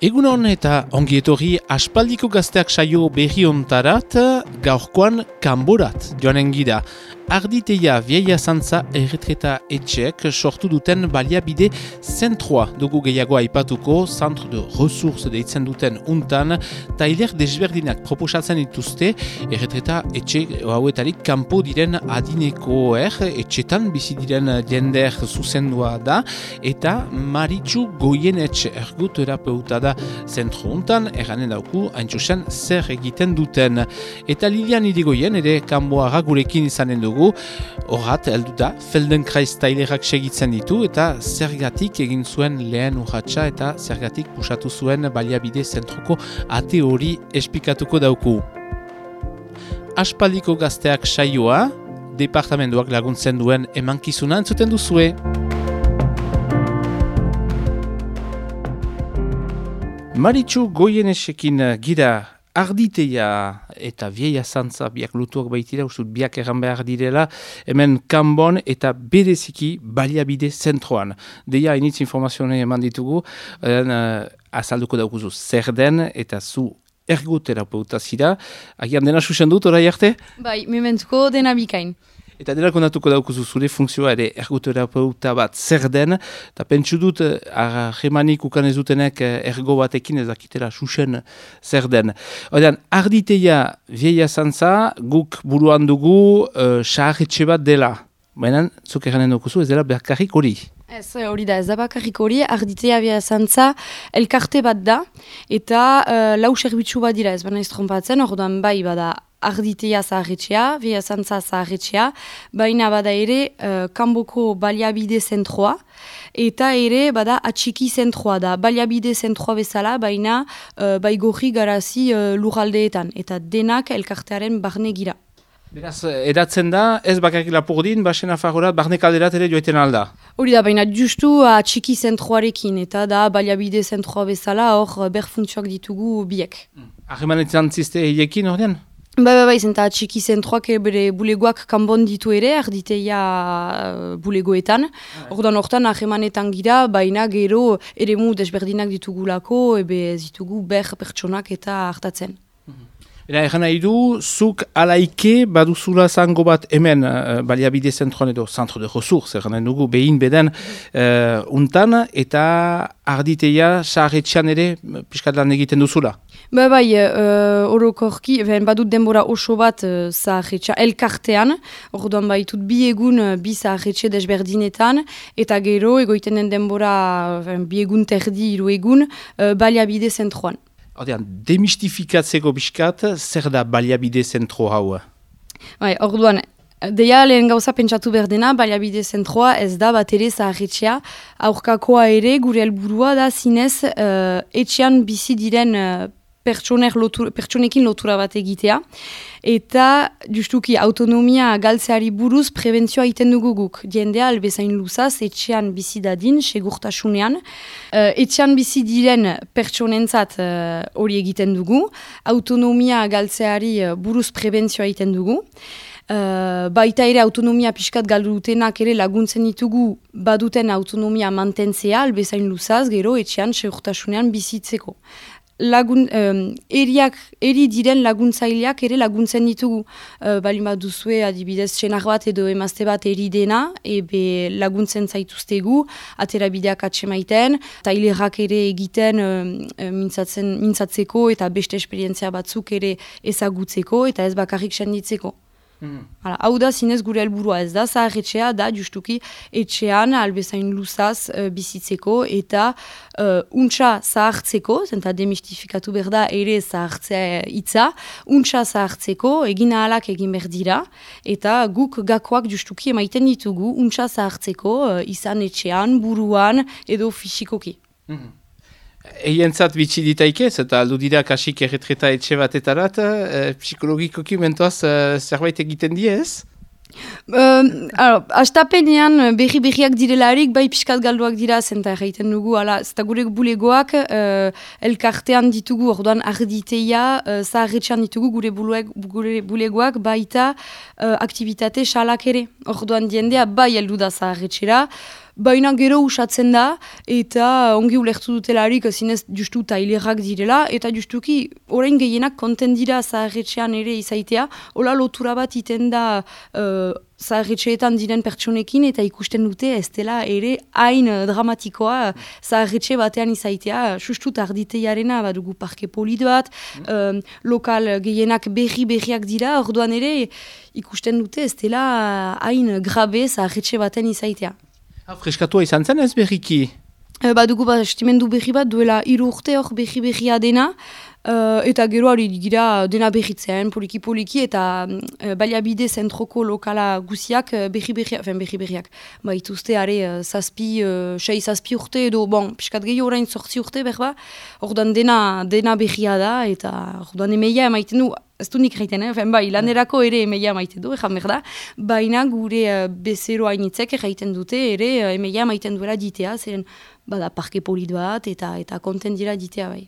Egunon eta ongietorri aspaldiko gazteak saio berri ontarat, gaurkoan kanborat joanen gira. Arditeia vieia zantza erretreta etxek sortu duten baliabide zentroa dugu gehiago aipatuko, zantro de resurse deitzen duten untan, tailer desberdinak proposatzen dituzte erretreta etxe hauetarik kanpo diren adineko er, etxetan bizi diren jender zuzendua da, eta maritxu goien etxe ergoterapeuta da zentro untan, erranen dauku, hain zer egiten duten. Eta Lilian irigoien ere kanboa gurekin izanen dugu, Horat, heldu da, Feldenkrais tailerak segitzen ditu eta zergatik egin zuen lehen urratxa eta zergatik pusatu zuen baliabide zentroko ate hori espikatuko dauku. Aspaldiko gazteak saioa, departamentuak laguntzen duen emankizuna entzuten duzue. Maritxu goienesekin gira arditeia eta vieia zantza biak lutuak baitira, usut biak erran behar direla, hemen kanbon eta bereziki baliabide zentroan. Deia initz informazioa eman ditugu, uh, azalduko daukuzu zer den eta zu ergoterapeuta zira. Agian dena susen dut, orai arte? Bai, mementuko dena bikain. Eta dela kondatuko daukuzu zure funkzioa ere ergoterapeuta bat zer den, eta pentsu dut jemanik ukan ez dutenek eh, ergo batekin ezakitela susen zer den. Odean, arditeia vieia zantza, guk buruan dugu uh, bat dela. Baina, zuk eranen dukuzu ez dela berkarrik hori. Ez hori da, ez da bakarrik hori, arditea vieia zantza elkarte bat da, eta uh, lau serbitzu bat dira ez baina ez trompatzen, bai bada arditea zaharretxea, via zantza zaharretxea, baina bada ere uh, kanboko baliabide zentroa, eta ere bada atxiki zentroa da, baliabide zentroa bezala, baina uh, baigorri garazi uh, lurraldeetan, eta denak elkartearen barne gira. Beraz, edatzen da, ez bakarrik lapurdin, basen afagorat, barne kalderat ere joeten alda? Hori da, baina justu atxiki zentroarekin, eta da baliabide zentroa bezala, hor berfuntzuak ditugu biek. Hmm. Ahemanetan ziste hiekin hori Bai, bai, bai, zenta txiki zentroak bere bulegoak kanbon ditu ere, arditeia uh, bulegoetan. Bai. Ordan hortan, ahemanetan gira, baina gero ere mu desberdinak ditugulako, ebe ditugu ber pertsonak eta hartatzen. Era egan nahi du, zuk alaike baduzula zango bat hemen uh, baliabide zentroan edo zentro de resurs, egan nahi dugu behin beden uh, untan, eta arditeia saharretxean ere piskat lan egiten duzula? Ba bai, uh, orokorki, badut denbora oso bat uh, elkartean, orduan baitut bi egun uh, bi zaharretxe desberdinetan, eta gero egoiten den denbora bi egun terdi iru egun uh, baliabide zentroan. Odean, demistifikatzeko biskat, zer da baliabide zentro hau? Bai, orduan, deia lehen gauza pentsatu berdena, baliabide zentroa ez da bat ere zaharretxea, aurkakoa ere gure helburua da zinez uh, etxean bizi diren uh, pertsonekin lotura bat egitea. Eta justuki autonomia galtzeari buruz prebentzioa iten dugu guk. Diendea albezain luzaz etxean bizi dadin, segurtasunean. Uh, etxean bizi diren pertsonentzat eh, hori egiten dugu. Autonomia galtzeari uh, buruz prebentzioa iten dugu. Uh, baita ere autonomia pixkat galdu dutenak ere laguntzen ditugu baduten autonomia mantentzea albezain luzaz, gero etxean segurtasunean bizitzeko lagun, eriak, eri diren laguntzaileak ere laguntzen ditugu. Uh, Balin bat duzue, adibidez, senar bat edo emazte bat eri dena, ebe laguntzen zaituztegu, atera bideak atsemaiten, tailerrak ere egiten mintzatzen, mintzatzeko eta beste esperientzia batzuk ere ezagutzeko eta ez bakarrik senditzeko. Mm. hau da zinez gure helburua ez da, zaharretxea da justuki etxean albezain luzaz uh, bizitzeko eta uh, untxa zahartzeko, zenta demistifikatu behar da ere zahartzea hitza, untxa zahartzeko egin ahalak egin behar dira eta guk gakoak justuki emaiten ditugu untxa zahartzeko uh, izan etxean, buruan edo fisikoki. Mm Eientzat bitxi ditaikez, eta aldu dira kasik erretreta etxe batetarat, e, psikologikoki mentoaz e, zerbait egiten diez? Uh, Astapenean berri berriak direlarik, bai piskat galduak dira zenta erraiten dugu, ala, zeta gure bulegoak uh, elkartean ditugu, orduan arditeia, uh, zaharretxean ditugu gure, buluek, gure bulegoak baita uh, aktivitate salak ere. Orduan diendea bai heldu da zaharretxera, baina gero usatzen da, eta ongi ulertu dutelarik zinez justu tailerrak direla, eta justuki orain gehienak konten dira zaharretxean ere izaitea, hola lotura bat iten da uh, zaharretxeetan diren pertsonekin, eta ikusten dute ez dela ere hain dramatikoa zaharretxe batean izaitea, justu arditeiarena badugu parke polit bat, mm. lokal gehienak berri berriak dira, orduan ere ikusten dute ez dela hain grabe zaharretxe batean izaitea. Ha, freskatua izan zen ez berriki? E, badugu bat estimendu berri bat duela iru urte hor berri berria dena, Uh, eta gero hori gira dena behitzen, poliki-poliki, eta uh, baliabide zentroko lokala guziak uh, behi behiak, fen behi behiak, ba ituzte are uh, zazpi, uh, sei zazpi urte edo, bon, piskat gehi orain sortzi urte behar ordan dena, dena behia da, eta ordan emeia emaiten du, ez du nik reiten, eh? fen bai, lanerako ere emeia emaiten du, ezan behar da, baina gure uh, bezero hainitzek erraiten dute, ere uh, emeia emaiten duela ditea, zeren, bada, parke polit bat, eta, eta konten dira ditea bai.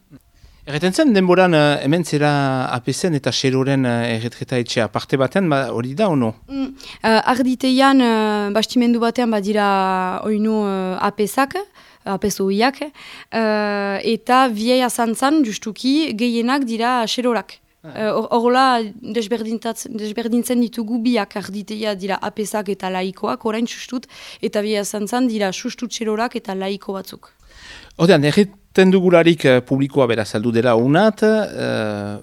Erreten zen, denboran uh, hemen zera apezen eta xeroren uh, erretreta etxea. Parte batean, ba, hori da, ono? Mm, uh, arditeian, uh, bastimendu batean, badira oinu uh, apezak, apezo uh, eta viei azantzan, justuki, gehienak dira xerorak. Horrela, uh, desberdintzen ditugu biak arditeia dira apezak eta laikoak, orain sustut, eta viei azantzan dira sustut xerorak eta laiko batzuk. Odean, erreten dugularik uh, publikoa bera saldu dela unat, uh,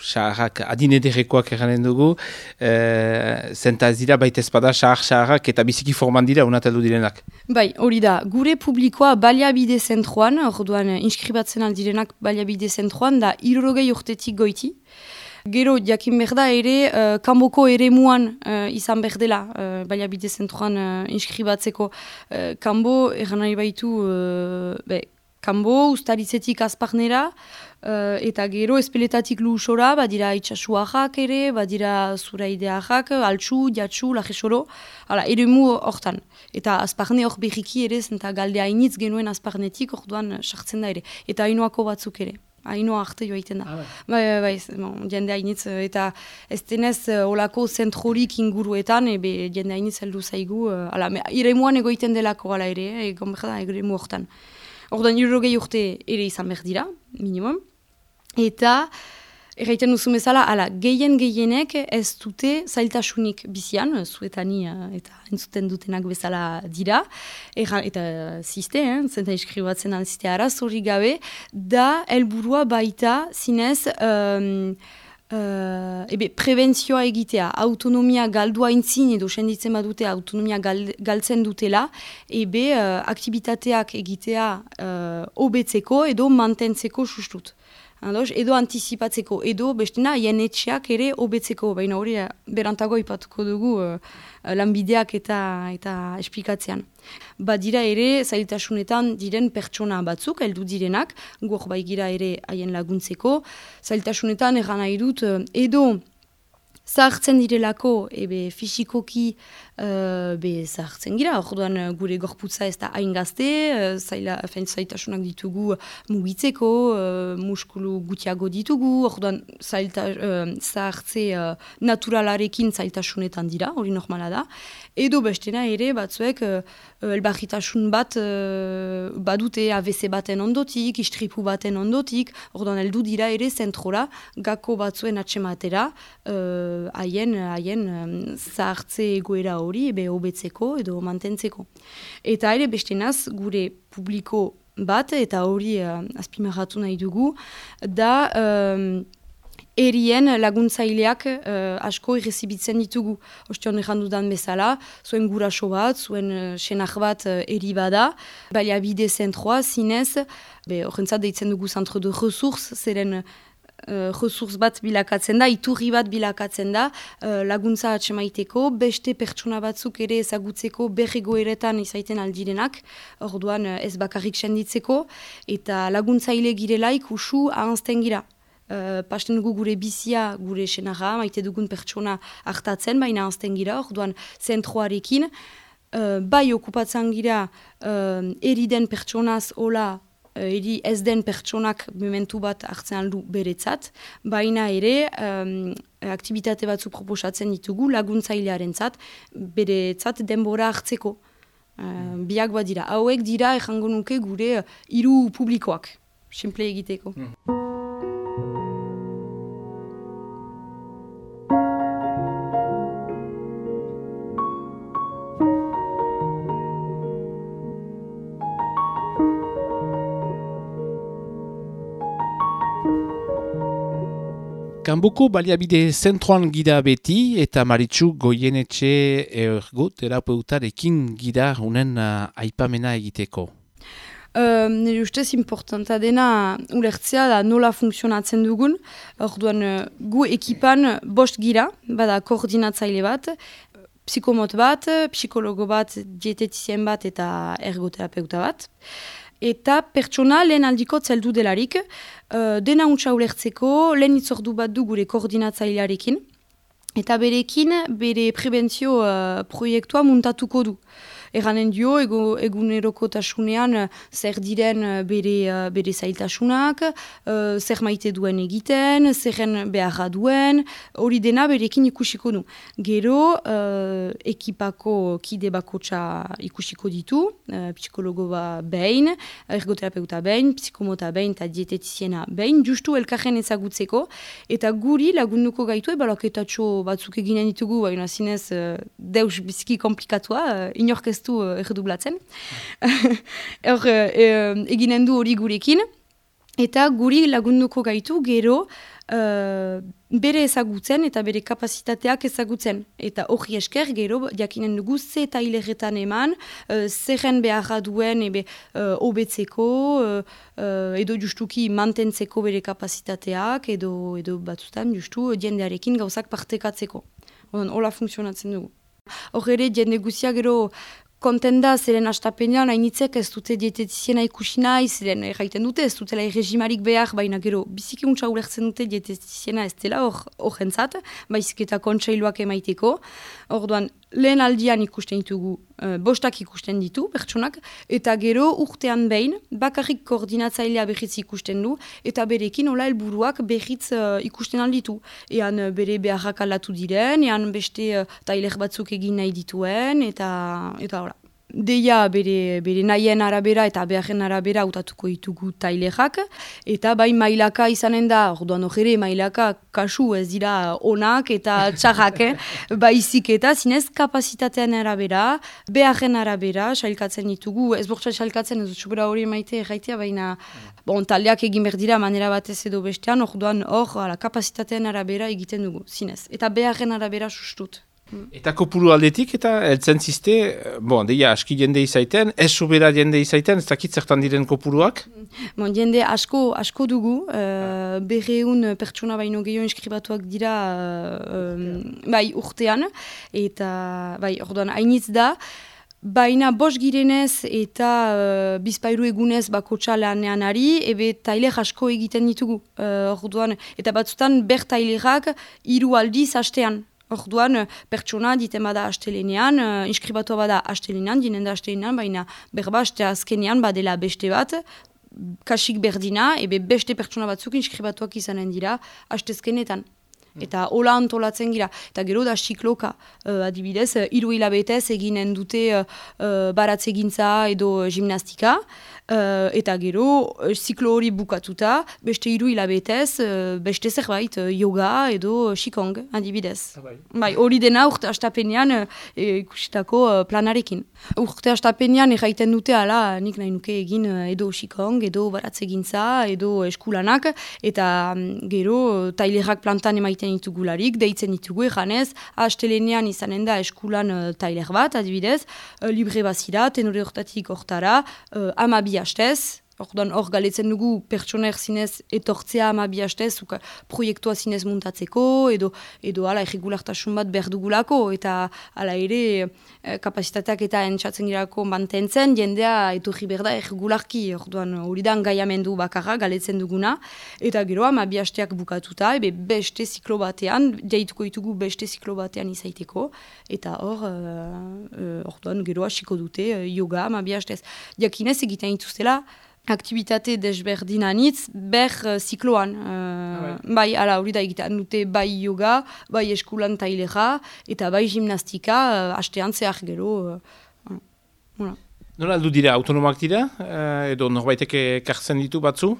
saharrak adinederekoak eranen dugu, uh, zenta ez dira baita ezpada sahar saharrak eta biziki forman dira unat aldu direnak. Bai, hori da, gure publikoa baliabide zentroan, orduan inskribatzen aldirenak baliabide zentroan, da irrogei urtetik goiti, Gero, jakin berda ere, uh, kanboko ere muan uh, izan berdela, uh, baliabide zentroan uh, inskribatzeko. Uh, kanbo, eran nahi baitu, uh, kanbo, ustaritzetik azparnera, uh, eta gero, espeletatik luhusora, badira itxasuajak ere, badira zuraideajak, altsu, jatsu, lajesoro, hala, ere mu hortan. Eta azparne hor behiki ere, zenta galde hainitz genuen azparnetik, orduan sartzen da ere. Eta hainoako batzuk ere hainoa arte joa iten da. Ah, bai, bai, bai, bon, jende hainitz, eta ez denez uh, olako zentrorik inguruetan, ebe jende hainitz heldu zaigu, uh, ala, me, ire muan egoiten delako ala ere, egon behar da, ere mu hortan. Ordan, irrogei urte ere izan behar dira, minimum, eta... Erraiten duzu bezala, ala, gehien gehienek ez dute zailtasunik bizian, zuetani eta entzuten dutenak bezala dira, Erra, eta ziste, eh, zenta iskribatzen alzite araz hori gabe, da helburua baita zinez um, uh, ebe, prebentzioa egitea, autonomia galdua intzin edo senditzen badute autonomia galtzen dutela, ebe uh, aktivitateak egitea uh, obetzeko edo mantentzeko sustut. Andos, edo antizipatzeko, edo bestena hien etxeak ere hobetzeko, baina hori eh, berantago ipatuko dugu uh, lanbideak eta eta esplikatzean. Ba dira ere, zailtasunetan diren pertsona batzuk, heldu direnak, guok baigira ere haien laguntzeko, zailtasunetan eran nahi dut, edo zahartzen direlako, ebe fisikoki uh, be zahartzen gira, orduan uh, gure gorputza ez da hain gazte, uh, zaila, zaitasunak ditugu mugitzeko, uh, muskulu gutiago ditugu, orduan zailta, uh, zahartze uh, naturalarekin zailtasunetan dira, hori normala da, edo bestena ere batzuek uh, elbarritasun bat uh, badute AVC baten ondotik, istripu baten ondotik, orduan heldu dira ere zentrora, gako batzuen atxematera, haien haien zahartze egoera hori ebe hobetzeko edo mantentzeko. Eta ere beste naz gure publiko bat eta hori uh, azpimarratu nahi dugu da um, erien laguntzaileak uh, asko irrezibitzen ditugu. Ostion errandudan bezala, zuen guraso bat, zuen uh, senak bat uh, eri bada, baina bide zentroa zinez, horrentzat deitzen dugu zantro de resurs, zeren uh, resurs bat bilakatzen da, iturri bat bilakatzen da, uh, laguntza atxemaiteko, beste pertsona batzuk ere ezagutzeko berrego eretan izaiten aldirenak, orduan uh, ez bakarrik senditzeko, eta laguntzaile girelaik usu ahanzten gira. Uh, pasten dugu gure bizia, gure senara, maite dugun pertsona hartatzen, baina ahanzten gira, orduan zentroarekin, uh, bai okupatzen gira uh, eriden pertsonaz hola Eh, eri ez den pertsonak momentu bat hartzen aldu beretzat, baina ere um, aktivitate batzu proposatzen ditugu laguntzailearen zat, beretzat denbora hartzeko. Uh, biak bat dira. Hauek dira ejango nuke gure hiru publikoak. Simple egiteko. Mm. Kanboko baliabide zentroan gida beti eta maritxu goienetxe ergo terapeutarekin gida unen uh, aipamena egiteko. Uh, nire ustez importanta dena ulertzea da nola funtzionatzen dugun. Orduan uh, gu ekipan bost gira, bada koordinatzaile bat, psikomot bat, psikologo bat, dietetizien bat eta ergoterapeuta bat eta pertsona lehen aldiko zeldu delarik, uh, dena untsa ulertzeko, lehen itzordu bat du gure koordinatzailearekin, eta berekin bere prebentzio uh, proiektua muntatuko du eranen dio ego, eguneroko tasunean eh, zer diren eh, bere, uh, bere zailtasunak, uh, zer maite duen egiten, zerren beharra duen, hori dena berekin ikusiko du. Gero, uh, ekipako kide bakotsa ikusiko ditu, uh, psikologo ba behin, ergoterapeuta behin, psikomota behin eta dietetiziena behin, justu elkarren ezagutzeko, eta guri lagunduko gaitu, ebaloketatxo batzuk eginen ditugu, baina zinez uh, deus biziki komplikatua, uh, inorkez du uh, erredublatzen. Hor, uh, eginen du hori gurekin, eta guri lagunduko gaitu gero uh, bere ezagutzen eta bere kapasitateak ezagutzen. Eta hori esker gero jakinen dugu ze eta hileretan eman, uh, zerren beharra duen ebe uh, obetzeko, uh, edo justuki mantentzeko bere kapasitateak, edo, edo batzutan justu jendearekin gauzak partekatzeko. Hola funtzionatzen dugu. Hor ere, jende guzia gero kontenda zeren astapenean hainitzek ez dute dietetiziena ikusi nahi, zeren erraiten dute ez dutela regimarik behar, baina gero biziki untsa ulertzen dute dietetiziena ez dela hor jentzat, baizik eta kontseiluak emaiteko. Orduan, lehen aldian ikusten ditugu, uh, bostak ikusten ditu, pertsonak, eta gero urtean behin, bakarrik koordinatzailea behitz ikusten du, eta berekin hola helburuak behitz uh, ikusten alditu. Ean uh, bere beharrak alatu diren, ean beste uh, tailer batzuk egin nahi dituen, eta, eta hola deia bere, bere nahien arabera eta beharren arabera utatuko ditugu tailerak, eta bai mailaka izanen da, orduan ojere mailaka kasu ez dira onak eta txarrak, eh? baizik eta zinez kapazitatean arabera, beharren arabera, sailkatzen ditugu, ez bortza sailkatzen ez dut hori maite erraitea, baina bon, taldeak egin berdira manera batez edo bestean, orduan hor kapazitatean arabera egiten dugu, zinez, eta beharren arabera sustut. Eta kopuru aldetik eta eltzen ziste, bon, deia aski jende izaiten, ez sobera jende izaiten, ez dakit zertan diren kopuruak? Bon, jende asko, asko dugu, uh, berreun pertsona baino gehiago inskribatuak dira uh, bai urtean, eta bai orduan hainitz da, Baina bos girenez eta uh, bizpairu egunez bako txalanean ari, ebe tailer asko egiten ditugu. Uh, orduan, eta batzutan ber tailerak hiru aldiz hastean. Orduan, eh, pertsona ditema da astelenean, uh, inskribatu bada astelenean, dinen da astelenean, baina berba aste azkenean badela beste bat, kasik berdina, ebe beste pertsona batzuk inskribatuak izanen dira astezkenetan. Eta hola antolatzen gira. Eta gero da xikloka, uh, adibidez, hiru hilabetez eginen dute uh, baratze edo gimnastika. Uh, eta gero, uh, ziklo hori bukatuta, beste hiru hilabetez, uh, beste zerbait, uh, yoga edo xikong, adibidez. Ah, bai. bai, hori dena urte astapenean uh, ikusitako uh, planarekin. Urte astapenean erraiten dute ala, nik nahi nuke egin edo xikong, edo baratze edo eskulanak, eta um, gero tailerak plantan emaiten ditugularik, deitzen ditugu eganez, astelenean izanen da eskulan tailer bat, adibidez, uh, libre bazira, tenore hortatik hortara, uh, amabi hastez, Orduan hor galetzen dugu pertsoner zinez etortzea ama bi hastez, proiektua zinez muntatzeko, edo edo ala erregulartasun bat behar dugulako, eta ala ere eh, kapasitateak eta entzatzen girako mantentzen, jendea etorri berda erregularki, orduan hori da gaiamendu bakarra galetzen duguna, eta gero ama bi hasteak bukatuta, ebe beste ziklo batean, deituko ditugu beste ziklo batean izaiteko, eta hor, uh, orduan gero hasiko dute yoga ama bi hastez. Jakinez egiten dituztela, aktivitate desberdinanitz ber uh, zikloan. Uh, bai, ala, hori da egiten dute bai yoga, bai eskulan tailera, eta bai gimnastika, uh, hastean zehar gero. Uh, Nola aldu dira, autonomak dira, uh, edo norbaitek ekartzen ditu batzu?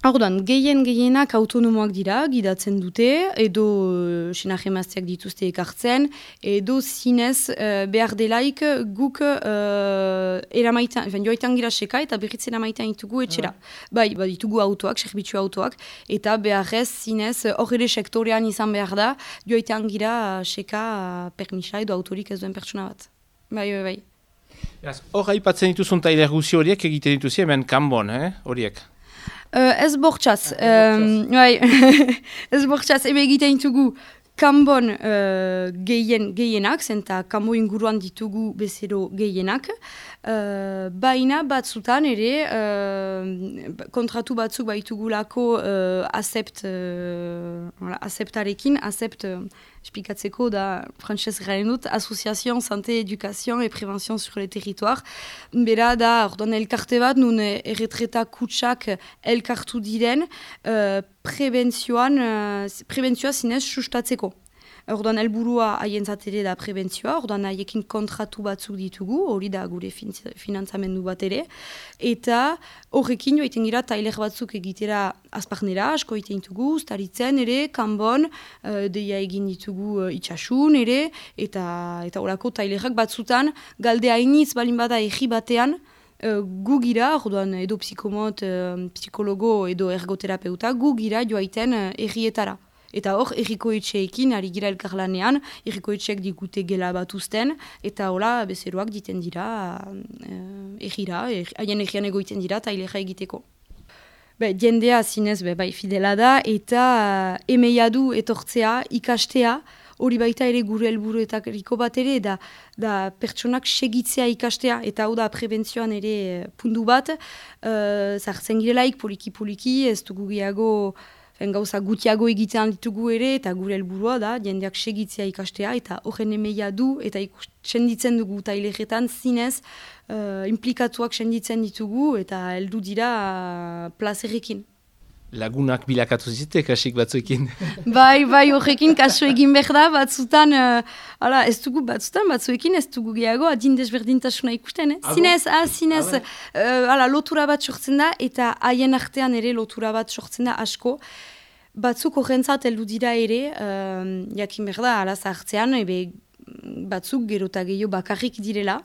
Orduan, gehien gehienak autonomoak dira, gidatzen dute, edo uh, sinajemazteak dituzte ekartzen, edo zinez uh, behar delaik guk uh, eramaitan, joaitan gira seka eta berriz eramaitan ditugu etxera. Ah. Bai, bai, ditugu autoak, serbitzu autoak, eta beharrez zinez hor ere sektorean izan behar da, joaitan gira seka uh, permisa edo autorik ez duen pertsona bat. Bai, bai, bai. Hor haipatzen dituzun tailer guzi horiek egiten dituzia hemen kanbon, eh? horiek? Uh, ez bortxaz, um, bai, ez bortxaz, ebe egiten ditugu kanbon uh, gehien, gehienak, zenta kanbo inguruan ditugu bezero gehienak, uh, baina batzutan ere, uh, kontratu batzuk baitugulako uh, asept, uh, aseptarekin, asept, uh, da garen dut, Asociación Santé, Education et Prévention sur le Territoire. Bera da, elkarte bat, nun erretreta kutsak elkartu diren, uh, prebentzioan, uh, prebentzioa zinez sustatzeko. Orduan helburua haien ere da prebentzioa, orduan haiekin kontratu batzuk ditugu, hori da gure fin finanzamendu bat ere, eta horrekin joiten gira tailer batzuk egitera azparnera, asko egiten ditugu, ustaritzen ere, kanbon, uh, deia egin ditugu uh, itxasun ere, eta eta horako tailerak batzutan, galde hainitz balin bada egi batean, Uh, gu gira, orduan edo psikomot, uh, psikologo edo ergoterapeuta, gu gira joaiten uh, errietara. Eta hor, erriko etxeekin, ari gira elkarlanean, erriko etxeek digute gela bat usten, eta hola, bezeroak diten dira, uh, errira, haien errian egoiten dira, eta hilera egiteko. Be, jendea zinez, be, bai, fidela da, eta uh, emeia du etortzea, ikastea, hori baita ere gure helburu eta erriko bat ere, da, da pertsonak segitzea ikastea, eta hau da prebentzioan ere eh, pundu bat, uh, zartzen girelaik, poliki-poliki, ez dugu gehiago, gauza gutiago egitean ditugu ere, eta gure helburua da, jendeak segitzea ikastea, eta horren emeia du, eta senditzen dugu taileretan zinez, uh, implikatuak senditzen ditugu, eta heldu dira uh, plazerrekin. Lagunak bilakatu zite, kasik batzuekin. bai, bai, horrekin kasu egin behar da, batzutan, uh, ala, ez dugu batzutan, batzuekin ez dugu gehiago, adin desberdintasuna ikusten, eh? Zinez, ah, zinez, uh, ala, lotura bat sortzen da, eta haien artean ere lotura bat sortzen da asko, Batzuk horrentzat heldu dira ere, uh, jakin behar da, ala zahartzean, ebe batzuk gero eta gehiago bakarrik direla,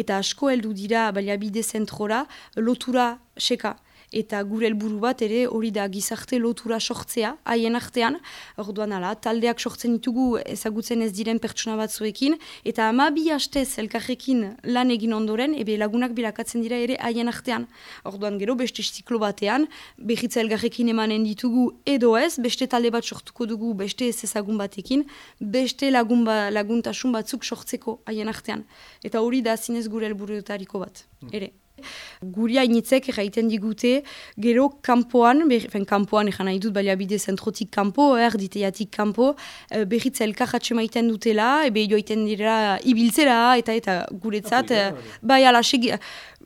eta asko heldu dira baliabide zentrora lotura seka eta gure helburu bat ere hori da gizarte lotura sortzea haien artean, orduan ala, taldeak sortzen ditugu ezagutzen ez diren pertsona batzuekin, eta ama bi hastez elkarrekin lan egin ondoren, ebe lagunak bilakatzen dira ere haien artean. Orduan gero beste ziklo batean, behitza elgarrekin emanen ditugu edo ez, beste talde bat sortuko dugu beste ez ezagun batekin, beste lagun ba, laguntasun batzuk sortzeko haien artean. Eta hori da zinez gure helburuetariko bat, hmm. ere. Guria initzek erraiten digute, gero kanpoan, fen kanpoan egan nahi dut baliabide zentrotik kanpo, erditeatik kanpo, eh, berriz elkarratxe maiten dutela, ebe joaiten dira ibiltzera, eta eta guretzat, ah, bai ala, segi,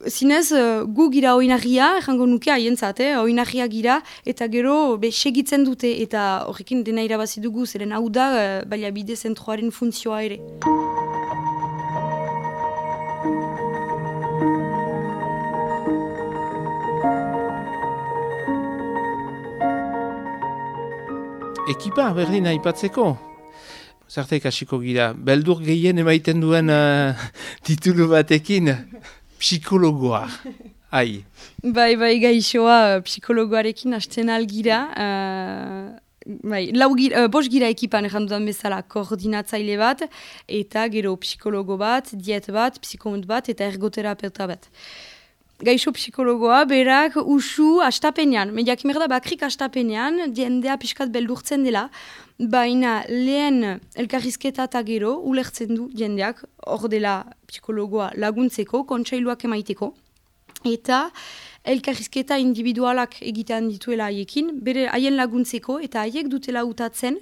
zinez, eh, gu gira oinarria, errango nuke haientzat, eh, oinarria gira, eta gero be, segitzen dute, eta horrekin dena irabazi dugu, zeren hau da eh, baliabide zentroaren funtzioa ere. Ekipa berdin aipatzeko. Zarte kasiko gira, beldur gehien emaiten duen uh, titulu batekin, psikologoa. Ai. Bai, bai, gaixoa psikologoarekin hasten algira. Uh, bai, lau gira, uh, bos gira ekipan errandudan bezala koordinatzaile bat, eta gero psikologo bat, diet bat, psikomut bat, eta ergoterapeuta bat gaixo psikologoa, berak usu astapenean. Mediak da bakrik astapenean, diendea pixkat beldurtzen dela, baina lehen elkarrizketa eta gero, ulertzen du diendeak, hor dela psikologoa laguntzeko, kontsailuak emaiteko. Eta elkarrizketa individualak egitean dituela haiekin, bere haien laguntzeko, eta haiek dutela utatzen,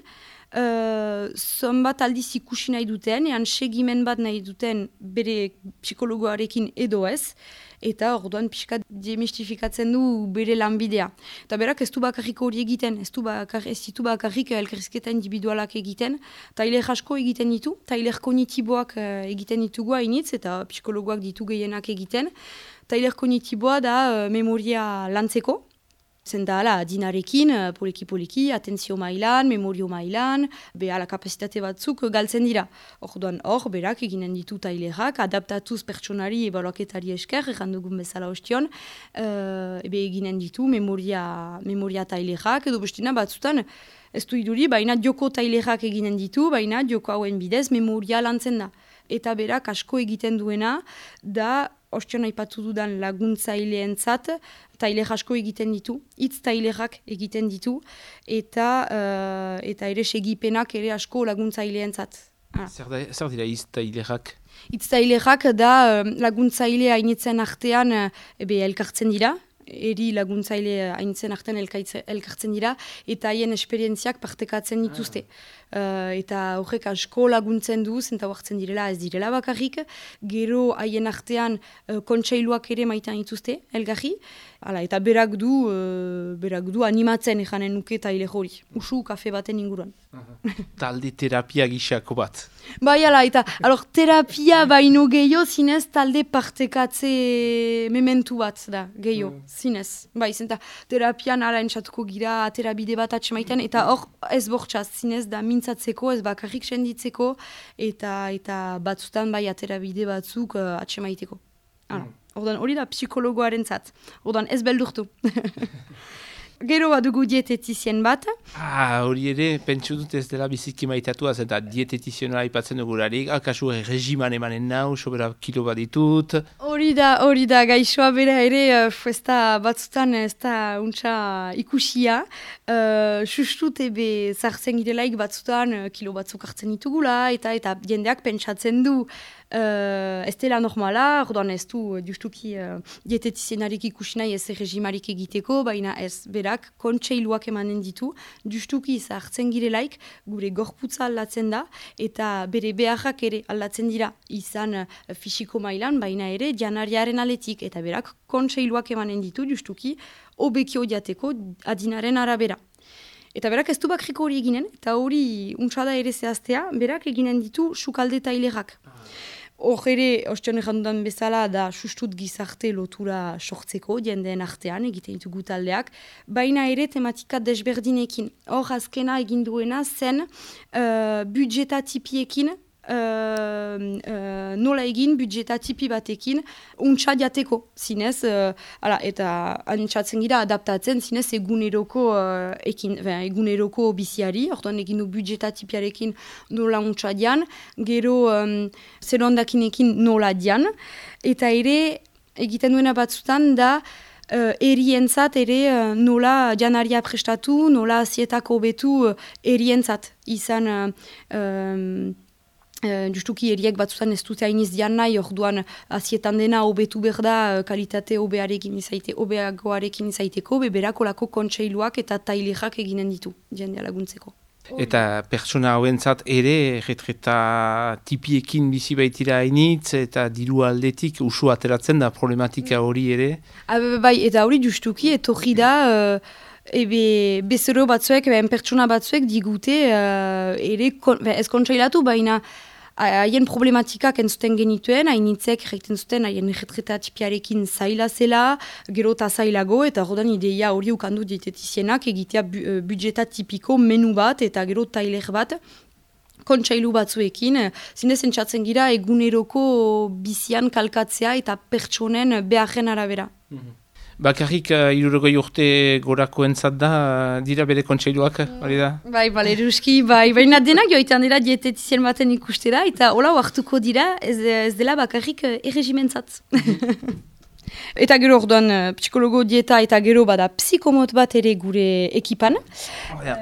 uh, zonbat aldiz ikusi nahi duten, ean segimen bat nahi duten bere psikologoarekin edo ez, eta orduan pixka demistifikatzen du bere lanbidea. Eta berak ez du bakarrik hori egiten, ez du bakar, ez ditu bakarrik elkarrizketa individualak egiten, tailer asko egiten ditu, tailer kognitiboak uh, egiten ditugu hainitz, eta psikologoak ditu gehienak egiten. Tailer kognitiboa da memoria lantzeko, Zen da, ala, dinarekin, eh, poliki-poliki, atentzio mailan, memorio mailan, be ala kapazitate batzuk galtzen dira. Orduan hor, berak eginen ditu tailerak, adaptatuz pertsonari ebaluaketari esker, errandugun bezala ostion, uh, ebe eginen ditu memoria, memoria tailerak, edo bestina batzutan, ez du iduri, baina dioko tailerak eginen ditu, baina dioko hauen bidez memoria lantzen da. Eta berak asko egiten duena, da ostion aipatu dudan laguntzaileantzat tailer asko egiten ditu, hitz tailerak egiten ditu, eta uh, eta ere segipenak ere asko laguntzaileantzat. Ah. Zer dira hitz tailerak? Hitz tailerak da uh, laguntzailea hainitzen artean uh, ebe elkartzen dira, eri laguntzaile hainitzen artean elkartzen dira, eta haien esperientziak partekatzen dituzte. Ah. Uh, eta horrek asko laguntzen du, zenta hartzen direla ez direla bakarrik, gero haien artean uh, kontseiluak ere maitan dituzte, elgarri, Hala, eta berak du, uh, berak du animatzen ejanen nuke eta hile hori, usu kafe baten inguruan. Talde terapia gixako bat. Bai, ala, eta alor, terapia baino gehiago zinez talde partekatze mementu bat da, gehiago, mm. zinez. Bai, zenta terapian ara entzatuko gira, terabide bat atxemaiten, eta hor ez bortxaz zinez da min mintzatzeko, ez bakarrik senditzeko, eta eta batzutan bai atera bide batzuk uh, atxemaiteko. Mm. Ordan hori da psikologoaren zat. Ordan ez beldurtu. Gero badugu dietetizien bat. Ah, hori ere, pentsu dut ez dela biziki maitatua, eta dietetizionara ipatzen dugularik, alkasu regiman emanen nau, sobera kilo bat ditut. Hori da, hori da, gaixoa bera ere, uh, ez da batzutan ez da untsa ikusia. Uh, Sustut ebe zartzen girelaik batzutan uh, kilo batzuk hartzen ditugula, eta eta jendeak pentsatzen du uh, ez dela normala, orduan ez du uh, justuki uh, dietetizienarik ikusi nahi ez regimarik egiteko, baina ez berak kontseiluak emanen ditu, justuki zahartzen girelaik gure gorputza aldatzen da, eta bere beharrak ere aldatzen dira izan uh, fisiko mailan, baina ere janariaren aletik, eta berak kontseiluak emanen ditu justuki obekio diateko adinaren arabera. Eta berak ez du bakriko hori eginen, eta hori untsada ere zehaztea, berak eginen ditu sukalde tailerak. Ah. Hor ere, ostion errandudan bezala, da sustut gizarte lotura sortzeko, jendeen artean, egiten ditugu taldeak, baina ere tematika desberdinekin. Hor azkena egin duena zen uh, budjeta tipiekin Uh, nola egin budjeta tipi batekin untsa jateko, zinez, uh, ala, eta antxatzen gira adaptatzen, zinez, eguneroko uh, ekin, ben, eguneroko biziari, orduan egin du budjeta tipiarekin nola untsa dian, gero um, zerondakinekin nola dian, eta ere, egiten duena batzutan da, uh, erientzat ere uh, nola janaria prestatu, nola zietako betu uh, erientzat, izan... Uh, Uh, justuki eriek batzutan ez dute hainiz dian nahi, orduan azietan dena hobetu behar da uh, kalitate hobearekin izaite, hobeagoarekin izaiteko, beberako lako kontseiluak eta tailerak eginen ditu, jendea laguntzeko. Eta pertsona hauentzat ere, retreta tipiekin bizi baitira hainitz, eta diru aldetik usu ateratzen da problematika hori ere? Abe, bai, eta hori justuki, etorri da... Uh, Ebe, bezero batzuek, pertsona batzuek digute, uh, ere, kon, ez kontsailatu, baina haien problematikak entzuten genituen, hainitzek egiten zuten haien retreta tipiarekin zaila zela, gero eta zailago, eta rodan ideia hori ukandu dietetizienak egitea bu, uh, budjeta tipiko menu bat eta gero tailer bat, kontsailu batzuekin, zinez entzatzen gira eguneroko bizian kalkatzea eta pertsonen beharren arabera. Mm Bakarrik uh, irurogoi urte gorako entzat da, dira bere kontseiluak, hori da? Bai, bale, ruski, bai, baina denak joitan dira dietetizien baten ikustera, eta hola hartuko dira, ez, ez dela bakarrik uh, erregimentzat. Eta gero orduan psikologo dieta eta gero bada psikomot bat ere gure ekipan.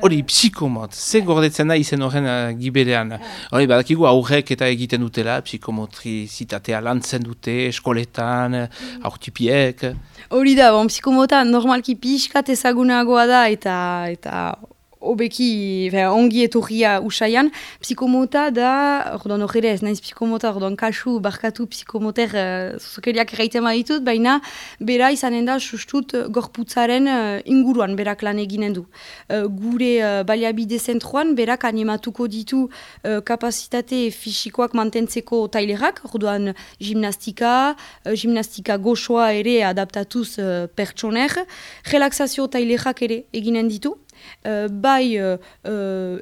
Hori, psikomot, ze gordetzen da izen horren uh, giberean. Hori, badakigu aurrek eta egiten dutela, psikomotri zitatea lantzen dute, eskoletan, mm. aurtipiek. Hori da, bon, psikomota normalki pixkat ezagunagoa da eta eta obeki, ongi etorria usaian, psikomota da, ordoan horre ez, naiz psikomota, ordoan kasu, barkatu psikomoter, uh, zuzukeriak erraiten ditut, baina bera izanen da sustut gorputzaren uh, inguruan berak lan eginen du. Uh, gure uh, baliabide zentruan, berak animatuko ditu uh, kapasitate fisikoak mantentzeko tailerak, ordoan gimnastika, uh, gimnastika goxoa ere adaptatuz uh, pertsoner, relaxazio tailerak ere eginen ditu, Uh, bai uh,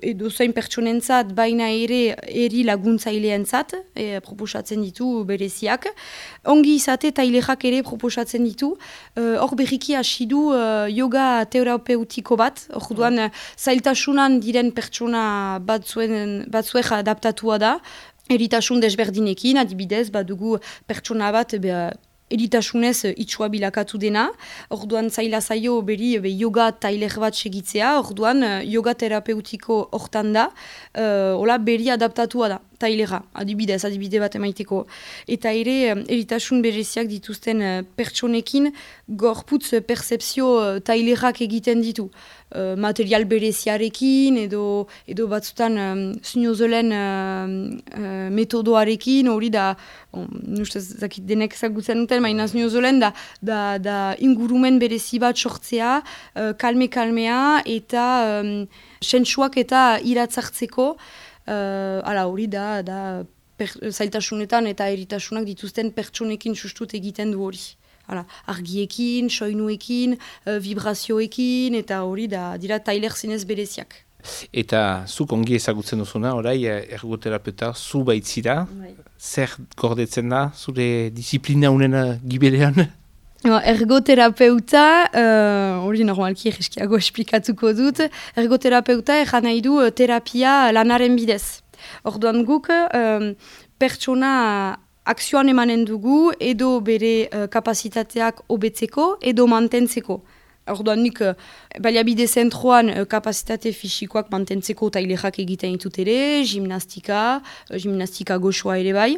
edo zain pertsonentzat, baina ere eri laguntzaileantzat e, proposatzen ditu bereziak. Ongi izate tailexak ere proposatzen ditu. Hor uh, berriki hasi du uh, yoga terapeutiko bat. Hor duan uh, zailtasunan diren pertsona batzuen, batzuek adaptatua da. Eritasun desberdinekin, adibidez, badugu pertsona bat, editasunez eh, itxua bilakatu dena, orduan zaila zaio beri be, yoga tailer bat segitzea, orduan eh, yoga terapeutiko hortan da, uh, hola beri adaptatua da tailera, adibidez, adibide bat emaiteko. Eta ere, eritasun bereziak dituzten pertsonekin, gorputz percepzio tailerak egiten ditu. Uh, material bereziarekin, edo, edo batzutan um, zinozelen uh, metodoarekin, hori da, on, nustez, zakit denek zagutzen duten, maina zinozelen, da, da, da ingurumen berezi bat sortzea, kalme-kalmea, eta um, sentsuak eta iratzartzeko, uh, ala hori da, da per, zailtasunetan eta eritasunak dituzten pertsonekin sustut egiten du hori. Hala, argiekin, soinuekin, uh, vibrazioekin, eta hori da dira tailer zinez bereziak. Eta zuk ongi ezagutzen duzuna, orai, eh, ergoterapeuta, zu baitzira, bai. zer gordetzen da, zure disiplina unena giberean? Ergoterapeuta, hori uh, normalki egiskiago esplikatuko dut, ergoterapeuta egan nahi du terapia lanaren bidez. Orduan guk, um, pertsona akzioan emanen dugu edo bere uh, kapasitateak hobetzeko edo mantentzeko. Orduan nik, uh, baliabide zentroan uh, kapasitate fisikoak mantentzeko tailerak egiten ditut ere, gimnastika, gimnastika goxoa ere bai.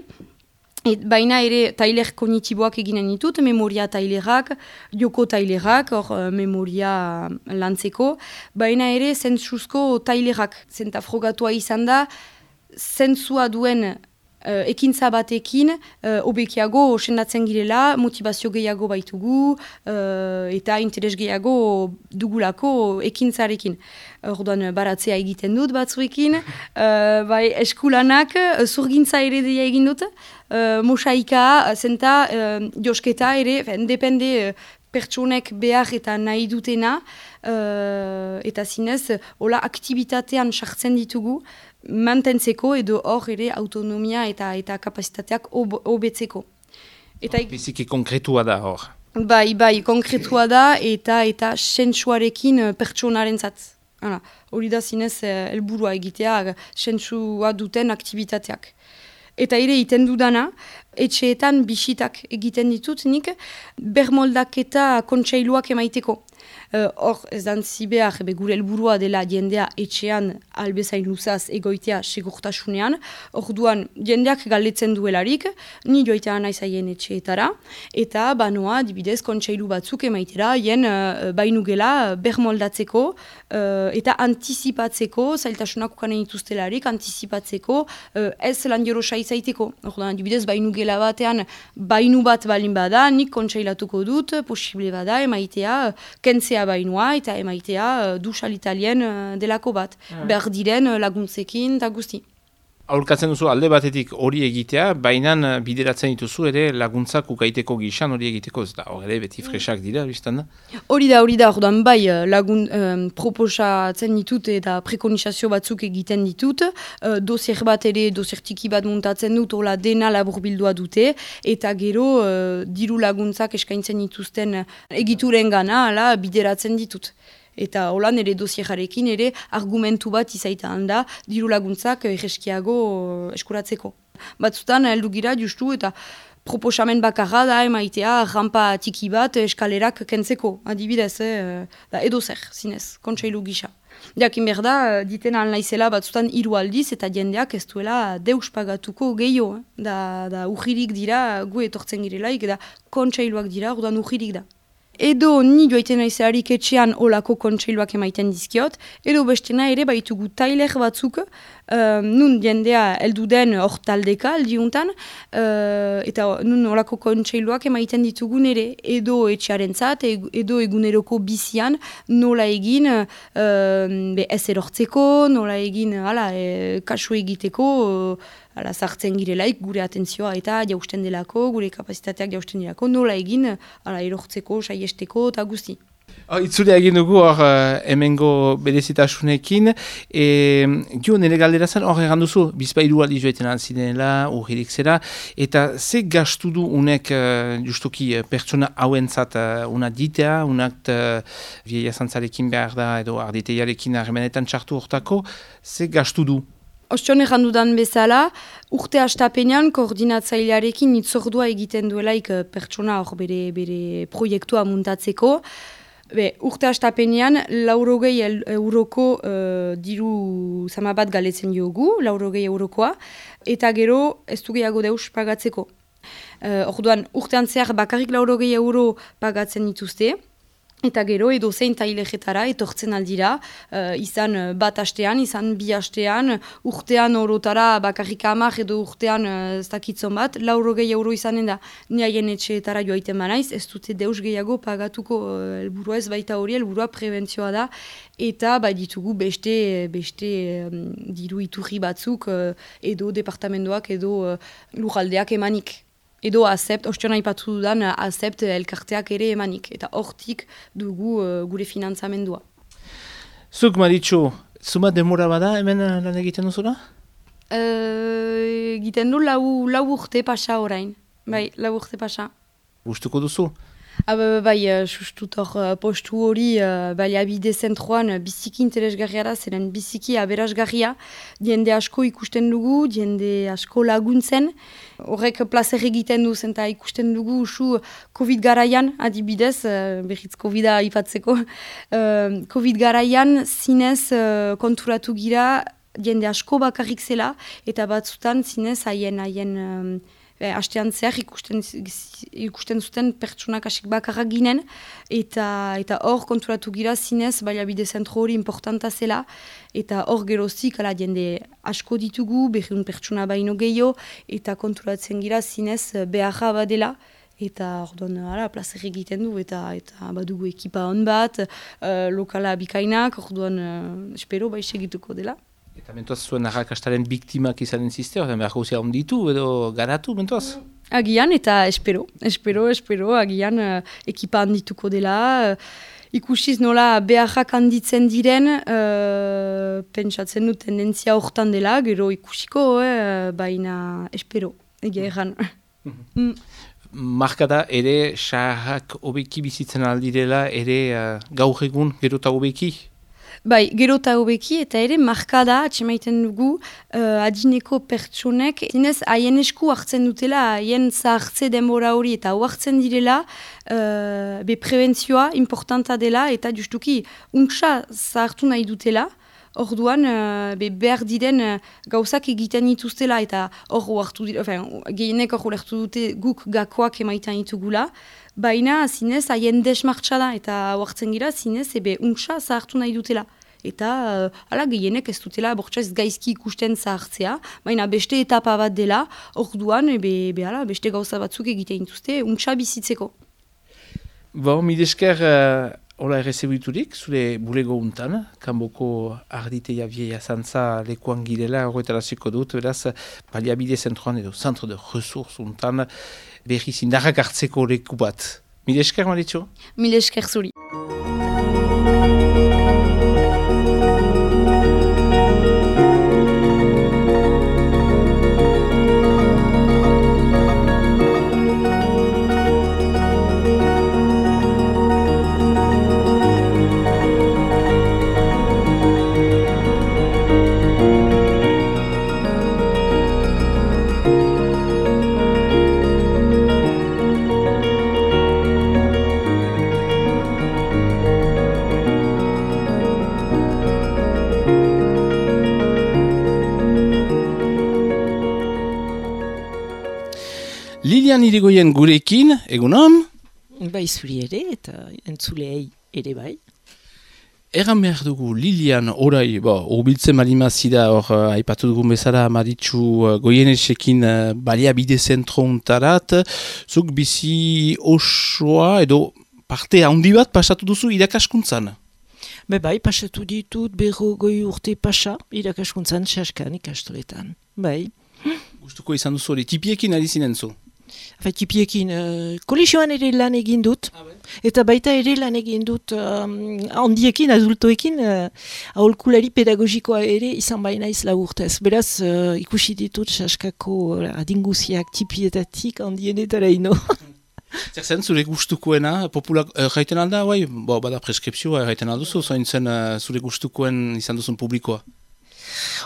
Et, baina ere tailer kognitiboak eginen ditut, memoria tailerak, joko tailerak, hor memoria lantzeko, baina ere zentzuzko tailerak, zenta frogatua izan da, zentzua duen uh, ekintza batekin, uh, obekiago sendatzen girela, motivazio gehiago baitugu, uh, eta interes gehiago dugulako ekintzarekin. Orduan baratzea egiten dut batzuekin, uh, bai eskulanak, uh, zurgintza ere dira egin dut, uh, mosaika, zenta uh, josketa ere, depende uh, pertsonek behar eta nahi dutena, uh, eta zinez, hola aktivitatean sartzen ditugu, mantentzeko edo hor ere autonomia eta eta kapasitateak hobetzeko. Eta biziki konkretua da hor. Bai, bai, konkretua da eta eta sentsuarekin eh, pertsonaren zat. Hori da zinez eh, helburua egitea sentsua duten aktivitateak. Eta ere iten dudana, etxeetan bisitak egiten ditut nik, bermoldak eta kontseiluak emaiteko. Eh, hor, uh, ez dantzi behar, ebe gure helburua dela jendea etxean albezain luzaz egoitea segurtasunean. Hor jendeak galdetzen duelarik, ni joitea nahi zaien etxeetara, eta banoa, dibidez, kontseilu batzuk emaitera, jen uh, bainu gela bermoldatzeko, uh, eta antizipatzeko, zailtasunak ukanen ituztelarik, antizipatzeko, uh, ez lan jorosa izaiteko. Hor dibidez, bainu gela batean, bainu bat balin bada, nik kontseilatuko dut, posible bada, emaitea, kentzea bainua eta emaitea uh, dusal italien uh, delako bat. Mm. Behar diren laguntzekin eta guzti. Aurkatzen duzu alde batetik hori egitea, baina bideratzen dituzu ere laguntzak ukaiteko gizan hori egiteko, ez da hori beti fresak dira, biztan da? Hori da, hori da, orduan bai lagun um, proposatzen ditut eta prekonizazio batzuk egiten ditut, uh, dosier bat ere, dosier tiki bat muntatzen dut, hola dena labur bildua dute, eta gero uh, diru laguntzak eskaintzen dituzten egituren gana, ala, bideratzen ditut eta holan ere dosiejarekin ere argumentu bat izaitan da diru laguntzak egeskiago eh, eskuratzeko. Batzutan heldu gira justu eta proposamen bakarra da emaitea rampa tiki bat eskalerak kentzeko, adibidez, eh, da edo zer, zinez, kontseilu gisa. Jakin behar da, diten naizela batzutan hiru aldiz eta jendeak ez duela deus pagatuko gehiago. Eh? Da, da ujirik dira, gu etortzen girelaik, da kontseiluak dira, orduan ujirik da. Edo ni joaiten naizelarik etxean olako kontseiluak emaiten dizkiot, edo bestena ere baitugu tailer batzuk, uh, nun jendea eldu den hor taldeka aldiuntan, uh, eta nun olako kontseiluak emaiten ditugun ere, edo etxearen zat, edo eguneroko bizian, nola egin uh, be ez erortzeko, nola egin ala, e, kasu egiteko, Hala, zartzen girelaik gure atentzioa eta jausten delako, gure kapazitateak jausten delako, nola egin, hala, erortzeko, saiesteko eta guzti. Oh, itzule egin dugu hor uh, emengo berezitasunekin, e, gio nire galdera zen hor egan duzu, bizpailu aldi joetan antzinela, urririk zera, eta ze gastu du unek uh, justuki uh, pertsona hauentzat una ditea, unak vieia zantzarekin behar da edo arditeiarekin armenetan txartu hortako, ze gastu du? Ostion egan dudan bezala, urte astapenean koordinatzailearekin itzordua egiten duelaik eh, pertsona hor bere, bere proiektua muntatzeko. Be, urte astapenean, laurogei euroko uh, diru zama bat galetzen diogu, laurogei eurokoa, eta gero ez du gehiago deus pagatzeko. Uh, orduan, urtean zehar bakarrik laurogei euro pagatzen dituzte, Eta gero edo zein tailegetara etortzen aldira, uh, izan eh, bat astean, izan bi astean, urtean orotara bakarrik amak edo urtean uh, ez dakitzon bat, lauro gehi euro izanen da, niaien etxeetara joaiten manaiz, ez dute deus gehiago pagatuko helburua ez baita hori, helburua prebentzioa da, eta bai ditugu beste, beste um, diru iturri batzuk edo departamentoak edo uh, lujaldeak emanik edo azept, ostion aipatu dudan, azept elkarteak ere emanik, eta hortik dugu uh, gure finantzamendua. Zuk, Maritxo, zuma demora bada hemen uh, lan egiten duzula? Uh, egiten du lau, lau urte pasa orain, bai, lau urte pasa. Gustuko duzu? Ah, bai, bai, uh, sustut hor uh, postu hori, uh, bai, abide zentroan biziki interesgarria da, zeren biziki aberasgarria, diende asko ikusten dugu, diende asko laguntzen, horrek placer egiten du zenta ikusten dugu usu COVID garaian, adibidez, behitz COVID-a ipatzeko, COVID garaian zinez konturatu gira, diende asko bakarrik zela, eta batzutan zinez haien, haien, um, e, hastean zehar ikusten, ikusten zuten pertsonak asik bakarrak ginen, eta eta hor konturatu gira zinez, bide zentro hori importanta zela, eta hor gerozik, ala jende asko ditugu, berriun pertsona baino gehiago, eta konturatzen gira zinez beharra badela, eta ordon ala plazer egiten du eta eta badugu ekipa hon bat uh, lokala bikainak orduan uh, espero bai segituko dela Eta mentuaz zuen arrakastaren biktimak izanen ziste, ordean behar gauzia onditu edo garatu, mentuaz? Agian eta espero, espero, espero, agian uh, ekipa handituko dela. Uh, ikusiz nola beharrak handitzen diren, uh, pentsatzen du tendentzia hortan dela, gero ikusiko, eh, baina espero, egia erran. Mhm. mm. Markada ere, saharrak obeki bizitzen aldirela, ere uh, gaur egun, gero eta obeki? Bai, gero eta hobeki eta ere markada atxemaiten dugu uh, adineko pertsonek. Zinez haien esku hartzen dutela, haien zahartze denbora hori eta hartzen direla uh, be prebentzioa importanta dela eta justuki untsa zahartu nahi dutela. Orduan, uh, be behar diren gauzak egiten dituztela eta hor hartu dira, gehienek hor dute guk gakoak emaitan ditugula, baina zinez haien desmartsa da eta hartzen gira zinez ebe untsa zahartu nahi dutela. Eta uh, gehienek ez dutela bortzaz gaizki ikusten zahartzea, baina beste etapa bat dela, orduan ebe, be, ala, beste gauza batzuk egiten dituzte untsa bizitzeko. Bo, midesker uh, hola errezebiturik, zure bulego untan, kanboko arditeia vieia zantza lekuan girela, horretara ziko dut, beraz, baliabide zentroan edo, zentro de resurs untan, berri zindarrak hartzeko leku bat. Mil esker, Maritxo? Mil esker zuri. Lilian irigoien gurekin, egunon? Bai, zuri ere, eta entzulei ere bai. Eran behar dugu, Lilian, orai, bo, urbiltzen malimazida, hor, uh, aipatu dugun bezala, maritxu uh, goienesekin uh, baliabide zentro untarat, zuk bizi osoa, edo parte handi bat pasatu duzu irakaskuntzan. Be bai, pasatu ditut, berro goi urte pasa, irakaskuntzan, saskan ikastoletan. Bai. Gustuko izan duzu hori, tipiekin ari zinen zu? Tipiekin, uh, kolegioan ere lan egin dut, eta baita ere lan egin dut um, handiekin, adultoekin, uh, aholkulari pedagogikoa ere izan baina izla urtez. Beraz, uh, ikusi ditut saskako uh, adinguziak tipietatik handienetara ino. Zer zen, zure gustukoena, populak, uh, alda, bai, bo, bada preskripzioa erraiten alduzu, zoin zen uh, zure gustukoen izan duzun publikoa?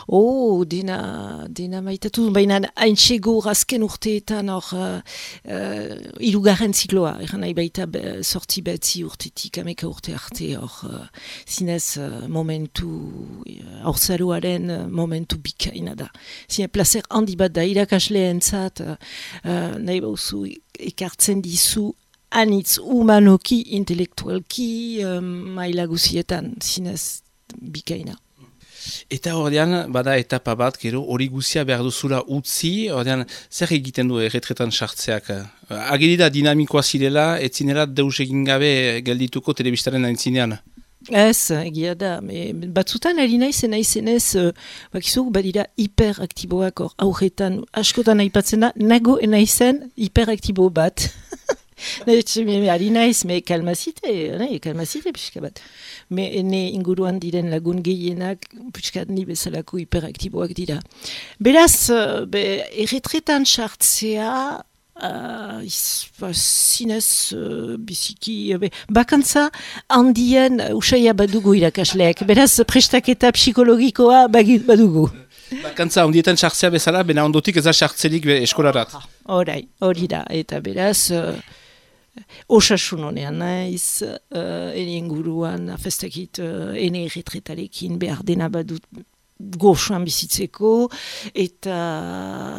Oh, dena, dena maitatu, baina hain azken urteetan hor uh, uh, irugarren zikloa, eran nahi baita sorti betzi urtetik ameka urte arte hor uh, zinez uh, momentu, hor zaruaren momentu bikaina da. Zine placer handi bat da, irakasleen zat, uh, uh, nahi bauzu ekartzen dizu anitz humanoki, intelektualki, uh, maila guzietan, zinez bikaina. Eta ordean, bada etapa bat, gero, hori guzia behar duzula utzi, ordean, zer egiten du erretretan sartzeak? Agerida dinamikoa zirela, etzinela deus egin gabe geldituko telebistaren aintzinean? Ez, egia da, me, batzutan ari naiz, naiz enez, uh, bakizuk badira hiperaktiboak hor aurretan, askotan aipatzen da, nago enaizen hiperaktibo bat. Ari naiz, me kalmazite, ne, kalmazite pixka bat. Me, ne inguruan diren lagun gehienak, pixka ni bezalako hiperaktiboak dira. Beraz, uh, be, erretretan sartzea, Uh, ba, zinez uh, biziki uh, bakantza handien usaia badugu irakasleak beraz prestaketa psikologikoa badugu Bakantza handietan sartzea bezala, bena ondotik ez da sartzelik eskolarat Horai, hori da, eta beraz uh, osasun honean naiz, uh, ene inguruan, afestakit, uh, ene erretretarekin behar dena badut goxuan bizitzeko, eta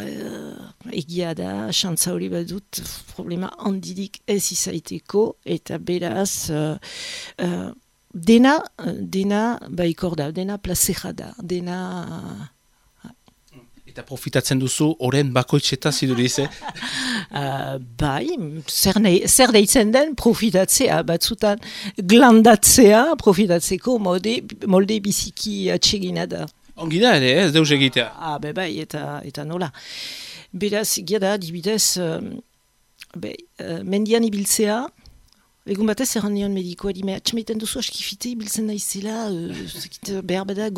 uh, egia da, xantza hori badut, problema handidik ez izaiteko, eta beraz, uh, uh, dena, dena, baikor da, dena plazera da, dena... Eta profitatzen duzu, oren bakoitzeta ziduriz, eh? uh, bai, zer, ne, zer deitzen den profitatzea, batzutan glandatzea, profitatzeko molde, molde biziki atsegina da. Ongi da ere, ez deus egitea. Ah, be bai, eta, eta nola. Beraz, gira da, dibidez, be, uh, mendian ibiltzea, Egun batez erran nion medikoari, me atxameiten duzu askifite ibiltzen naizela, uh, behar bada,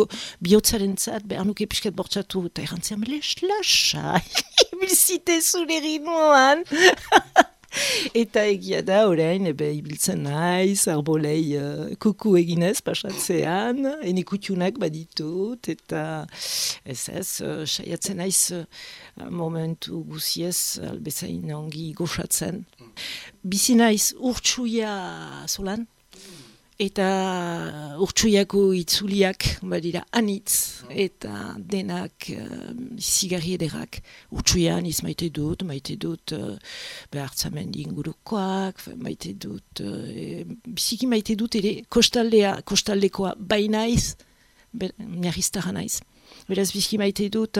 bihotzaren zat, behar nuke piskat bortxatu, eta erran zian, lez, lasa, ibilzite zure ritmoan. eta egia da, orain, ebe, ibiltzen naiz, arbolei uh, kuku eginez, pasatzean, enikutxunak baditut, eta ez ez, uh, saiatzen naiz uh, momentu guziez, albezain ongi goxatzen. Bizi naiz urtsuia solan, eta urtsuiako itzuliak badira anitz, eta denak uh, zigarri ederak. Urtsuia anitz maite dut, maite dut uh, behartzamendi ingurukoak, maite dut, uh, biziki maite dut ere kostaldea, kostaldekoa bainaiz, miarriztara naiz. Beraz biziki maite dut...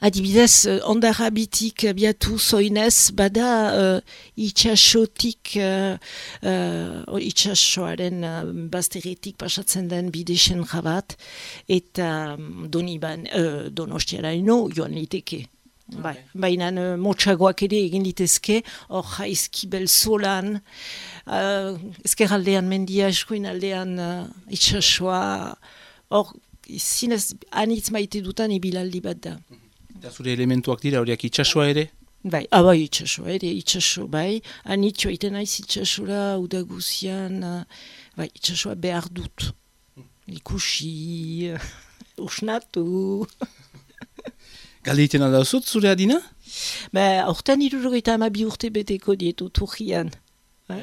Adibidez, uh, ondara bitik biatu zoinez, bada uh, itxasotik, uh, uh, itxasoaren uh, bazteretik pasatzen den bidesen jabat, eta um, doni ban, uh, donostiara ino, joan liteke. Bai, Baina uh, motxagoak ere egin ditezke, hor jaizki belzolan, uh, ezker aldean mendia eskoin aldean uh, itxasoa, hor zinez anitz maite dutan ibilaldi bat da. Eta zure elementuak dira horiak itxasua ere? Bai, abai ah, itxasua ere, itxasu, bai. Anitxo iten naiz itxasura, udaguzian, bai, itxasua behar dut. Ikusi, usnatu. Galdeiten aldauzut zure adina? Ba, orten irurogeita ama bi urte beteko dietu turrian. Bai.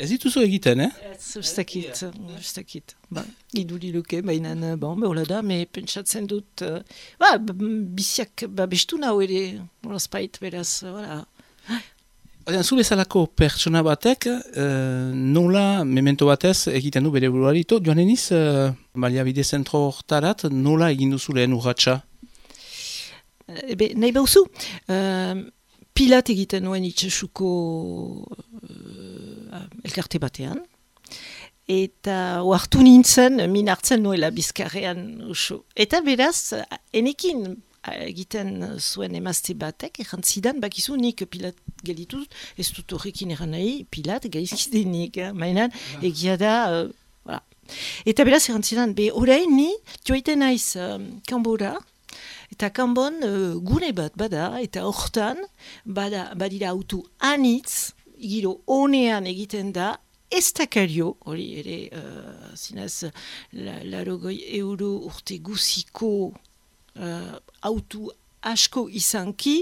Ez dituzu egiten, eh? Ez, ustakit, ustakit. Ba, iduli luke, baina, bon, behola da, me pentsatzen dut, uh, ba, biziak, ba, bestu nahu ere, horazpait, beraz, voilà. Baina, zu bezalako pertsona batek, uh, nola, memento batez, egiten du bere buruari, to, joan eniz, uh, baliabide zentro hortarat, nola egin duzu lehen urratxa? Ebe, nahi bauzu, uh, pilat egiten nuen itxasuko uh, elkarte batean, eta oartu nintzen, min hartzen nuela bizkarrean usu. Eta beraz, enekin egiten zuen emazte batek, errantzidan, bakizu nik pilat gelituz, ez dut horrekin eran nahi, pilat gaizkidenik, eh? mainan, ja. egia da, uh, voilà. Eta beraz errantzidan, be orain ni, joiten naiz um, kanbora, eta kanbon uh, gune bat bada, eta hortan, bada, badira autu anitz, giro honean egiten da, ez takario, hori ere, uh, zinez, larogoi la euro urte guziko uh, autu asko izanki,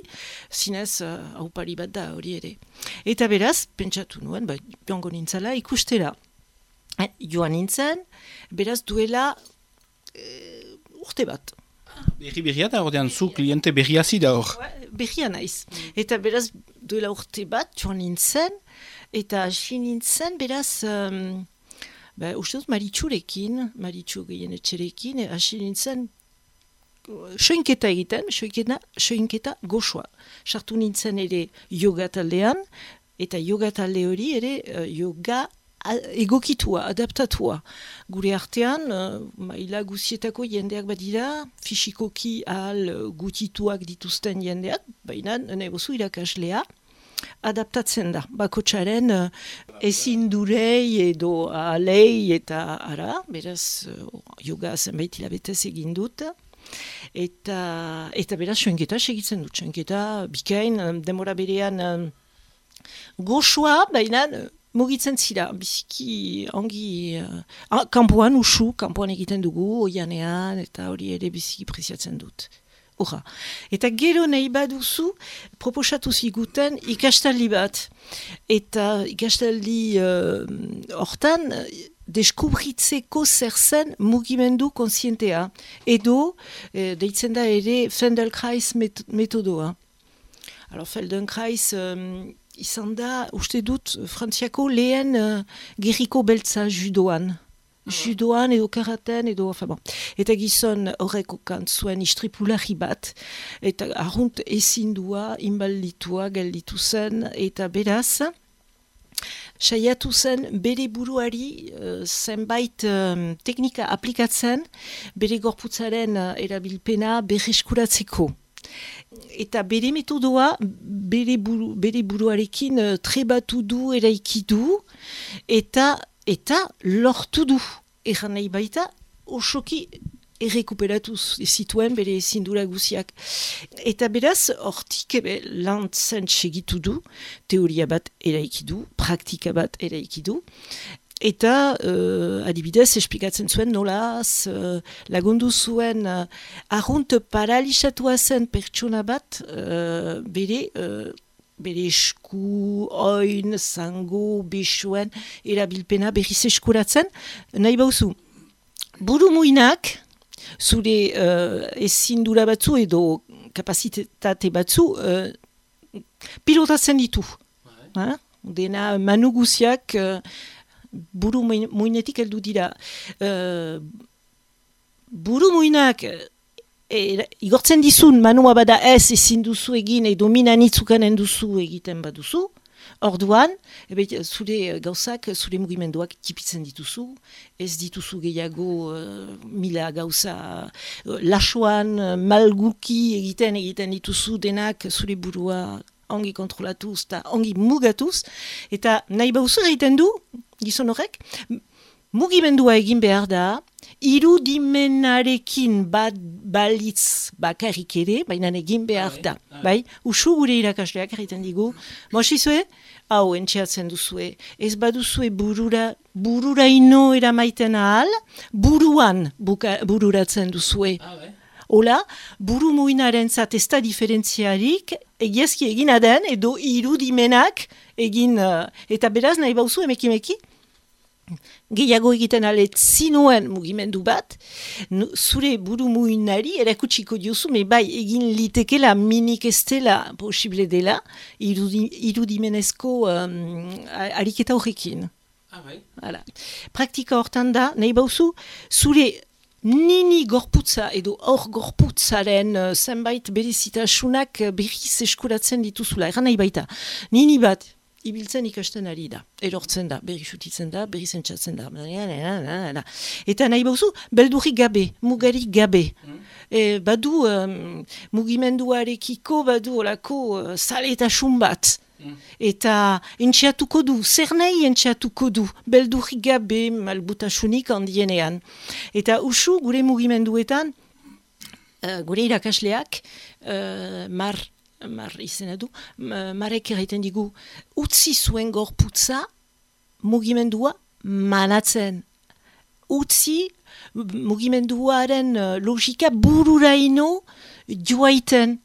zinez, uh, bat da hori ere. Eta beraz, pentsatu nuen, ba, joango nintzala ikustera. Eh, joan nintzen, beraz duela uh, urte bat. Berri berria da ordean zu kliente berria da hor. Berria naiz. Eta beraz duela urte bat joan nintzen, eta hasi nintzen, beraz... Um, Ba, uste dut, maritxurekin, maritxu gehien etxerekin, hasi nintzen soinketa egiten, soinketa, soinketa goxoa. Sartu nintzen ere yoga taldean, eta yoga talde hori ere uh, yoga egokitua, adaptatua. Gure artean, uh, maila guzietako jendeak badira, fisikoki ahal gutituak dituzten jendeak, baina nebozu irakaslea, adaptatzen da. Bakotxaren uh, ezin durei edo alei eta ara, beraz uh, yoga zenbait hilabetez egin dut eta eta beraz soinketa segitzen dut soinketa bikain demora berean um, goxua baina mugitzen zira biziki ongi uh, kanpoan usu kanpoan egiten dugu oianean eta hori ere biziki preziatzen dut Ura. Eta gero nahi baduzu, proposatu ziguten ikastaldi bat. Eta ikastaldi hortan, deskubritzeko zer zen mugimendu konsientea. Edo, eh, deitzen da ere, Feldenkrais met metodoa. Alors, Feldenkrais um, izan da, uste dut, frantziako lehen uh, gerriko beltza judoan. Ah. Judoan edo karaten edo, enfin bon. Eta gizon horreko kantzuen istripulari bat, eta arrunt ezindua, inbalditua, gelditu zen, eta beraz, saiatu zen bere buruari uh, zenbait um, teknika aplikatzen bere gorputzaren uh, erabilpena berreskuratzeko. Eta bere metodoa bere, buru, bere buruarekin uh, trebatu du eraiki du eta eta lortu du. Egan nahi baita, osoki errekuperatuz zituen bere zindura guziak. Eta beraz, hortik ebe lantzen segitu du, teoria bat eraiki du, praktika bat eraiki du, Eta, uh, adibidez, esplikatzen zuen nolaz, uh, lagundu zuen uh, arrunt paralizatua zen pertsona bat, uh, bere, uh, bere esku, oin, zango, besuen, erabilpena berriz eskuratzen, nahi bauzu. Buru muinak, zure uh, ezindura batzu edo kapazitate batzu uh, pilotatzen ditu. Bai. Dena manu guziak uh, buru muinetik heldu dira. Uh, buru muinak e, igortzen dizun manua bada ez ezin duzu egin edo minanitzukanen duzu egiten baduzu. Orduan, ebe, zure gauzak, zure mugimenduak tipitzen dituzu, ez dituzu gehiago uh, mila gauza uh, lasoan, uh, malguki egiten egiten dituzu denak zure burua ongi kontrolatuz eta ongi mugatuz, eta nahi bauzu egiten du, gizon horrek, mugimendua egin behar da, irudimenarekin bat balitz bakarrik ere, baina egin behar da. Bai, usu gure irakasleak egiten digu, mosizue, hau entxeatzen duzue, ez baduzue burura, burura ino eramaiten ahal, buruan buka, bururatzen duzue. Ah, bai. Ola, buru muinaren zat ez da diferentziarik, egiazki egin aden, edo irudimenak egin, uh, eta beraz nahi bauzu emekimeki? Gehiago egiten alet zinuen mugimendu bat, zure buru muinari erakutsiko diozu, me bai egin litekela minik ez dela posible dela irudi, irudimenezko um, ariketa horrekin. Ah, bai. Praktika hortan da, nahi bauzu, zure nini gorputza edo hor gorputzaren uh, zenbait berezitasunak uh, berriz eskuratzen dituzula, eran nahi baita. Nini bat, ibiltzen ikasten ari da. Erortzen da, berri sutitzen da, berri zentsatzen da. Eta nahi bauzu, beldurri gabe, mugari gabe. Mm. E, badu um, mugimenduarekiko, badu olako uh, sale eta bat. Mm. Eta entxeatuko du, zer nahi entxeatuko du, beldurri gabe malbutasunik handienean. Eta usu gure mugimenduetan, uh, gure irakasleak, uh, mar mar izena du, marek erraiten digu, utzi zuen gorputza mugimendua manatzen. Utzi mugimenduaren uh, logika bururaino joaiten.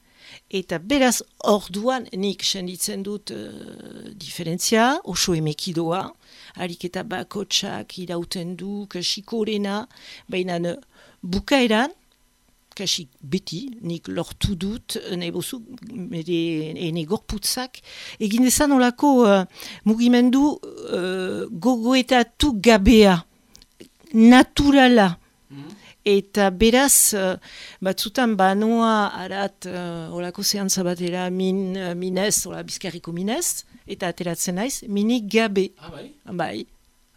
Eta beraz orduan nik senditzen dut uh, diferentzia, oso emekidoa, harik eta bakotsak irauten du, kasikorena, baina uh, bukaeran, kasik beti, nik lortu dut, nahi bozu, ene gorputzak, egin ezan olako uh, mugimendu uh, gogoetatu gabea, naturala. Mm-hmm. Eta beraz, uh, batzutan banoa arat uh, olako zehantza batera min, uh, minez, ola bizkarriko minez, eta ateratzen naiz, minik gabe. Ah, bai? Bai,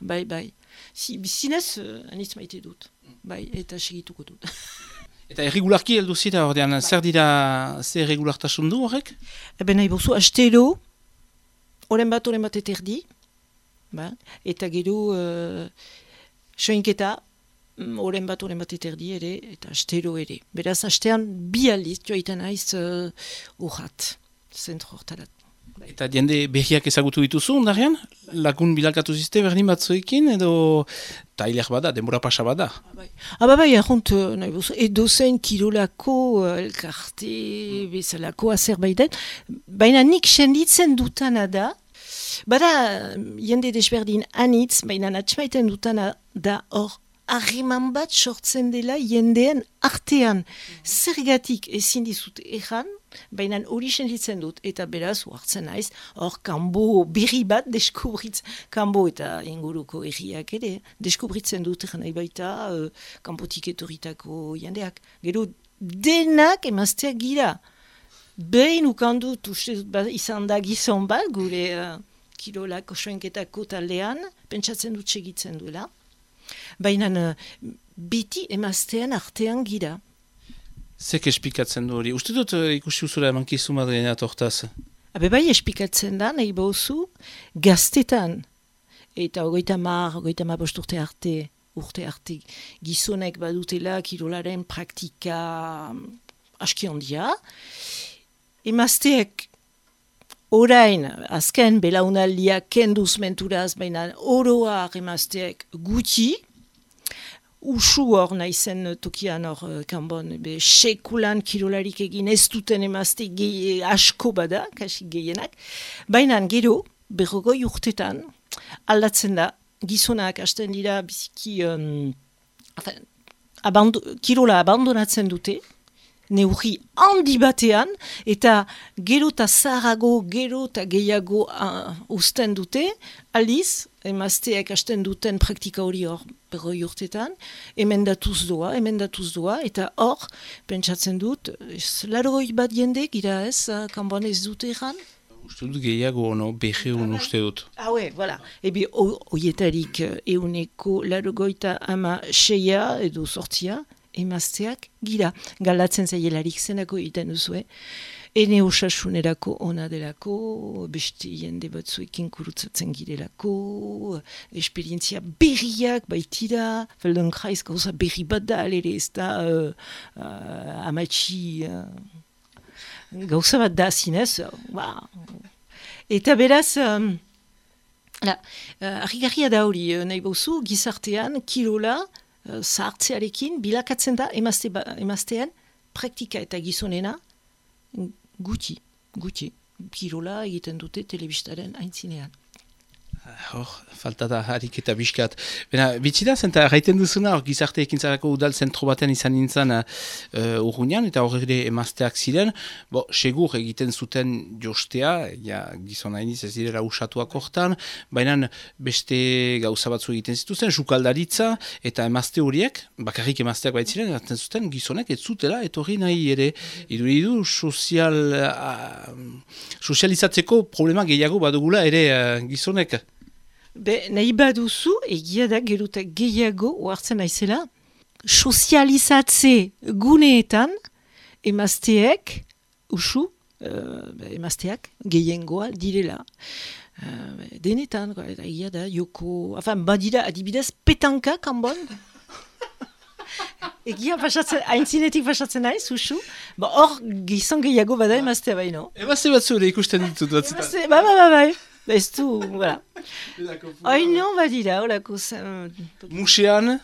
bai, bai. Si, zinez, uh, anitz maite dut. Mm. Bai, eta segituko dut. Eta erregularki heldu zira ordean, zer dira zer erregulartasun du horrek? Eben nahi bozu, astero, oren bat, oren bat eterdi, ba? eta gero, uh, soinketa, mm, oren bat, oren bat eterdi ere, eta astero ere. Beraz, astean, bi aldiz, joa aiz, uh, urrat, zentro hortarat. Eta jende behiak ezagutu dituzu, ondarean? Lagun bilakatu ziste berdin batzuekin, edo tailek bada, denbora pasa bada? Aba ah, bai, ahont, nahi bozu, edo zen kilolako elkarte bezalako azerbaiden, baina nik senditzen dutana da, bada jende desberdin anitz, baina natxmaiten dutana da hor harriman bat sortzen dela jendeen artean. Zergatik ezin dizut ejan, baina hori senditzen dut, eta beraz, huartzen naiz, hor kanbo berri bat deskubritzen, kanbo eta inguruko erriak ere, deskubritzen dut, nahi baita, uh, kanpotik etoritako jendeak. Gero, denak emazteak gira. Behin ukandut, uste dut, ba, izan da gizon bat, gure uh, kirolak osoenketako taldean, pentsatzen dut segitzen duela. Baina uh, biti emaztean artean gira. Zek espikatzen du hori? Uste dut uh, ikusi usura eman kizu madreina tortaz? Abe bai espikatzen da, nahi bozu, gaztetan. Eta ogoita mar, ogoita mar bosturte arte, urte arte, gizonek badutela kirolaren praktika um, aski ondia. Emazteek orain, azken belaunaldiak kenduz menturaz, baina oroa emazteek guti, usu hor naizen tokian hor uh, kanbon, be sekulan kirolarik egin ez duten emazte gehi, asko bada, kasi gehienak. Baina gero, berrogoi urtetan, aldatzen da, gizonak hasten dira biziki um, abandu, kirola abandonatzen dute, neurri handi batean, eta gero eta zaharago, gero eta gehiago uh, usten dute, aliz, emazteak hasten duten praktika hori hor berroi urtetan, emendatuz doa, emendatuz doa, eta hor, pentsatzen dut, largoi bat jende, gira ez, uh, kanban ez dute eran? Uste dut gehiago, no? Behe un uste dut. Ah, ouais, voilà. Ebi, oietarik euneko largoita ama seia edo sortzia, emazteak gira. Galatzen zaielarik zenako egiten duzu, Ene osasunerako ona delako, beste jende batzuekin kurutzatzen girelako, esperientzia berriak baitira, felden kraiz gauza berri bat da, alere ez da uh, uh, amatxi uh, gauza bat da zinez. Eta beraz, um, uh, uh, da hori, nahi bauzu, gizartean, kilola, zahartzearekin, bilakatzen da emazte ba, emaztean, praktika eta gizonena guti, guti. Kirola egiten dute telebistaren aintzinean. Hor, falta da harik eta biskat. Bena, bitxida zen, eta gaiten duzuna, hor, gizarte ekin udal zentro batean izan nintzen uh, urruñan, eta hor ere emazteak ziren, bo, segur egiten zuten jostea, ja, gizona iniz ez direla usatuak hortan, baina beste gauza batzu egiten zituzten, jukaldaritza, eta emazte horiek, bakarrik emazteak baitziren, eraten zuten, gizonek ez zutela, etorri nahi ere, iduridu, sozial, uh, sozializatzeko problema gehiago badugula ere uh, gizonek. Be, nahi baduzu, egia da geruta gehiago oartzen aizela, sozializatze guneetan emazteek, usu, uh, emazteak gehiengoa direla. Uh, denetan, eta egia da, joko, afan, badira adibidez petanka kanbon. Egia pasatzen, haintzinetik pasatzen nahi, usu. Ba, hor, gizon gehiago bada emaztea baino. Emazte batzu ere ikusten ditut batzutan. Emazte, ba, ba, ba, ba. Ez du, voilà. Oino badira, horako. Musean?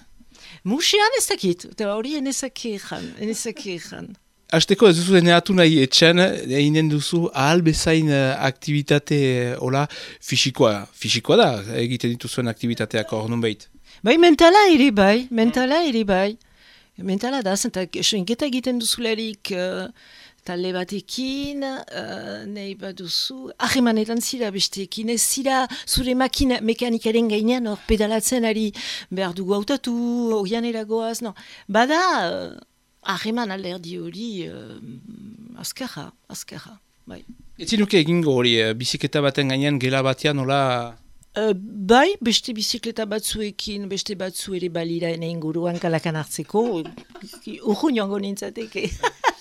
Musean ez dakit, eta hori enezake ezan, enezake ezan. Azteko ez duzu deneatu nahi etxen, einen duzu ahal bezain uh, aktivitate uh, hola fisikoa. Fisikoa da, egiten dituzuen aktivitateak hor nun behit. Bai, mentala ere bai, mentala ere bai. Mentala da, zenta, egiten duzularik... Uh, talde batekin, uh, nahi baduzu, ahemanetan zira besteekin, ez zira zure makina mekanikaren gainean hor pedalatzen ari behar dugu autatu, horian eragoaz, no. Bada, uh, aheman alderdi hori uh, azkarra, azkarra, bai. Ez zinuke egingo hori, uh, biziketa baten gainean gela batean, hola... Uh, bai, beste bizikleta batzuekin, beste batzu ere balira ene inguruan kalakan hartzeko, urru niongo nintzateke.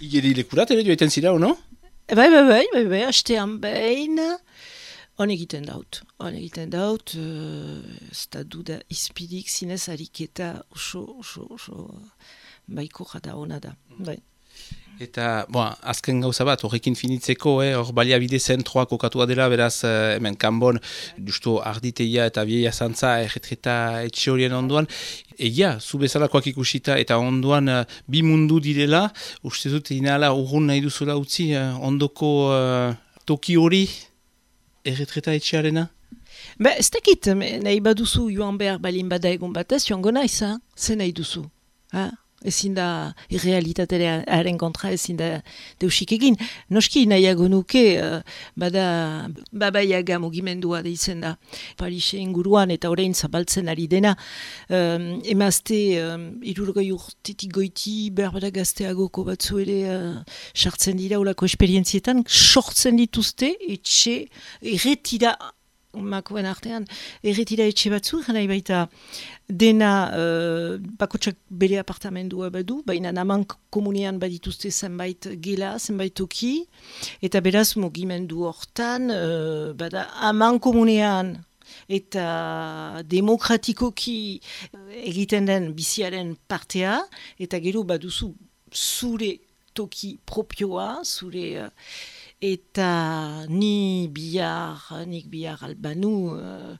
Igeri lekurat ere joetan zira, no? Bai, bai, bai, bai, bai, hastean behin, hon egiten daut. Hon egiten daut, uh, ez da duda izpidik zinez ariketa oso, oso, oso, baiko jata hona da, bai. Eta, bon, azken gauza bat, horrekin finitzeko, eh, hor baliabide zentroa kokatua dela, beraz, eh, hemen kanbon, justu arditeia eta bieia zantza, erretreta etxe horien onduan, egia, zu bezalakoak ikusita, eta onduan uh, bi mundu direla, uste dut, inala, urrun nahi duzula utzi, uh, ondoko uh, toki hori, erretreta etxearena? Ba, ez dakit, nahi baduzu joan behar balin bada egun batez, joan gona izan, zen nahi duzu. Ha? Ezin da irrealitatearen kontra ezin da deusik egin. Noski nahiago nuke, uh, bada babaiaga mugimendua deitzen da Parise inguruan eta orain zabaltzen ari dena. Um, emazte um, irurgoi urtetik goiti behar bada gazteagoko batzu ere uh, sartzen dira ulako esperientzietan, sortzen dituzte etxe erretira makoen artean, erretira etxe batzu, nahi baita dena uh, bakotsak bere apartamendua badu, baina naman komunean badituzte zenbait gela, zenbait toki, eta beraz mugimendu hortan, uh, bada aman komunean eta demokratikoki egiten den biziaren partea, eta gero baduzu zure toki propioa, zure... Uh, eta ni bihar, nik bihar albanu, uh,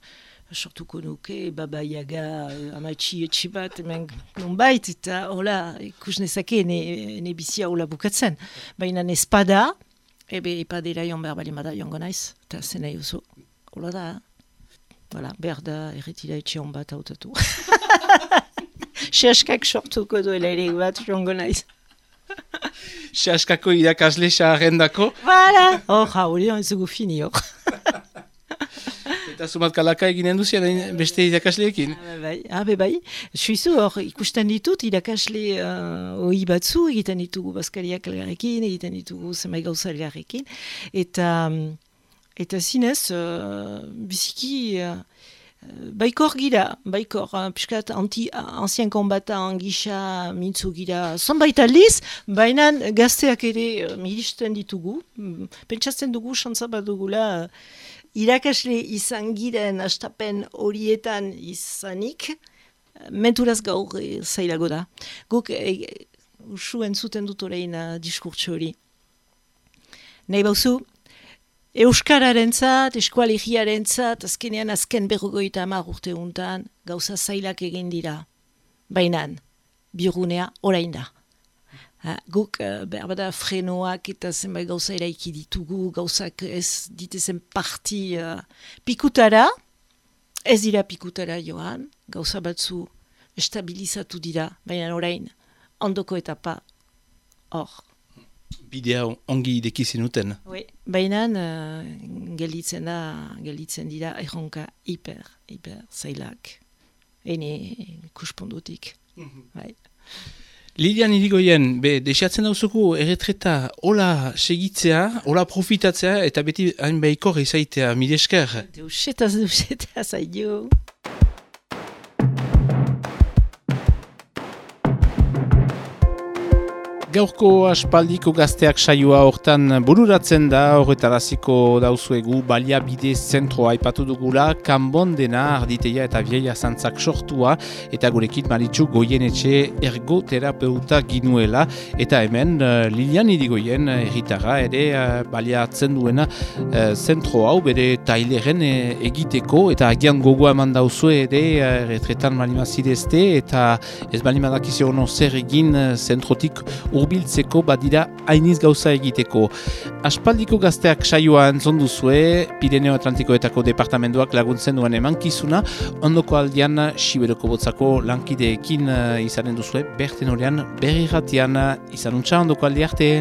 sortuko nuke, baba iaga, uh, amatxi etxe bat, men nonbait, eta hola, ikus nezake, ne, ne bizia hola bukatzen. Baina espada, ebe epadera jon behar bali mada jongo naiz, eta zena oso, hola da, Voilà, behar da erretira etxe hon bat hautatu. Seaskak sortuko duela ere bat jongo naiz. Xaskako irakasle xaharren dako. Bala! Hor, oh, hori hon zugu fini hor. Eta sumat kalaka eginen duzien beste irakasleekin. Bai, ah, bai. Suizu hor, ikusten ditut irakasle uh, ohi batzu egiten ditugu baskariak elgarrekin, egiten ditugu zemai gauza elgarrekin. Eta, eta zinez, uh, biziki... Uh, Baikor gira, baikor, uh, piskat anti, ancien kombatan gisa mintzu gira zonbait aldiz, baina gazteak ere uh, miristen ditugu, mm, pentsatzen dugu, xantza bat dugula, uh, irakasle izan giren astapen horietan izanik, menturaz gaur e, zailago da. Guk e, usu entzuten dut horrein diskurtso hori. Nei bauzu, Euskararen zat, eskualigiaren zat, azkenean azken berrogoita amar urte untan, gauza zailak egin dira. Bainan, birunea orain da. Ha, guk uh, behar bada frenoak eta zenbait gauza eraiki ditugu, gauzak ez ditezen parti uh, pikutara, ez dira pikutara joan, gauza batzu estabilizatu dira, baina orain ondoko etapa hor. Bidea ongi ideki zinuten. Oui. Baina uh, gelditzen da, gelditzen dira erronka hiper, hiper zailak. Ene kuspondutik. Mm bai. Lilian irigoien, be, desiatzen dauzuku erretreta hola segitzea, hola profitatzea, eta beti hain behikor izaitea, mire esker. Deusetaz, deusetaz, aio. Gaurko aspaldiko gazteak saioa hortan bururatzen da, horretaraziko dauzuegu baliabide zentroa aipatu dugula, kanbon dena arditeia eta vieia zantzak sortua, eta gurekit maritxu goienetxe ergoterapeuta ginuela, eta hemen uh, Lilian irigoien erritara ere uh, baliatzen duena zentro hau bere taileren egiteko, eta agian gogoa eman dauzue ere retretan malimazidezte, eta ez ono zer egin zentrotik urbiltzeko badira hainiz gauza egiteko. Aspaldiko gazteak saioa entzondu zue, Pireneo Atlantikoetako departamentuak laguntzen duen emankizuna, ondoko aldean Siberoko botzako lankideekin uh, izanen duzue, berten horrean berri ratian, izanuntza ondoko alde arte.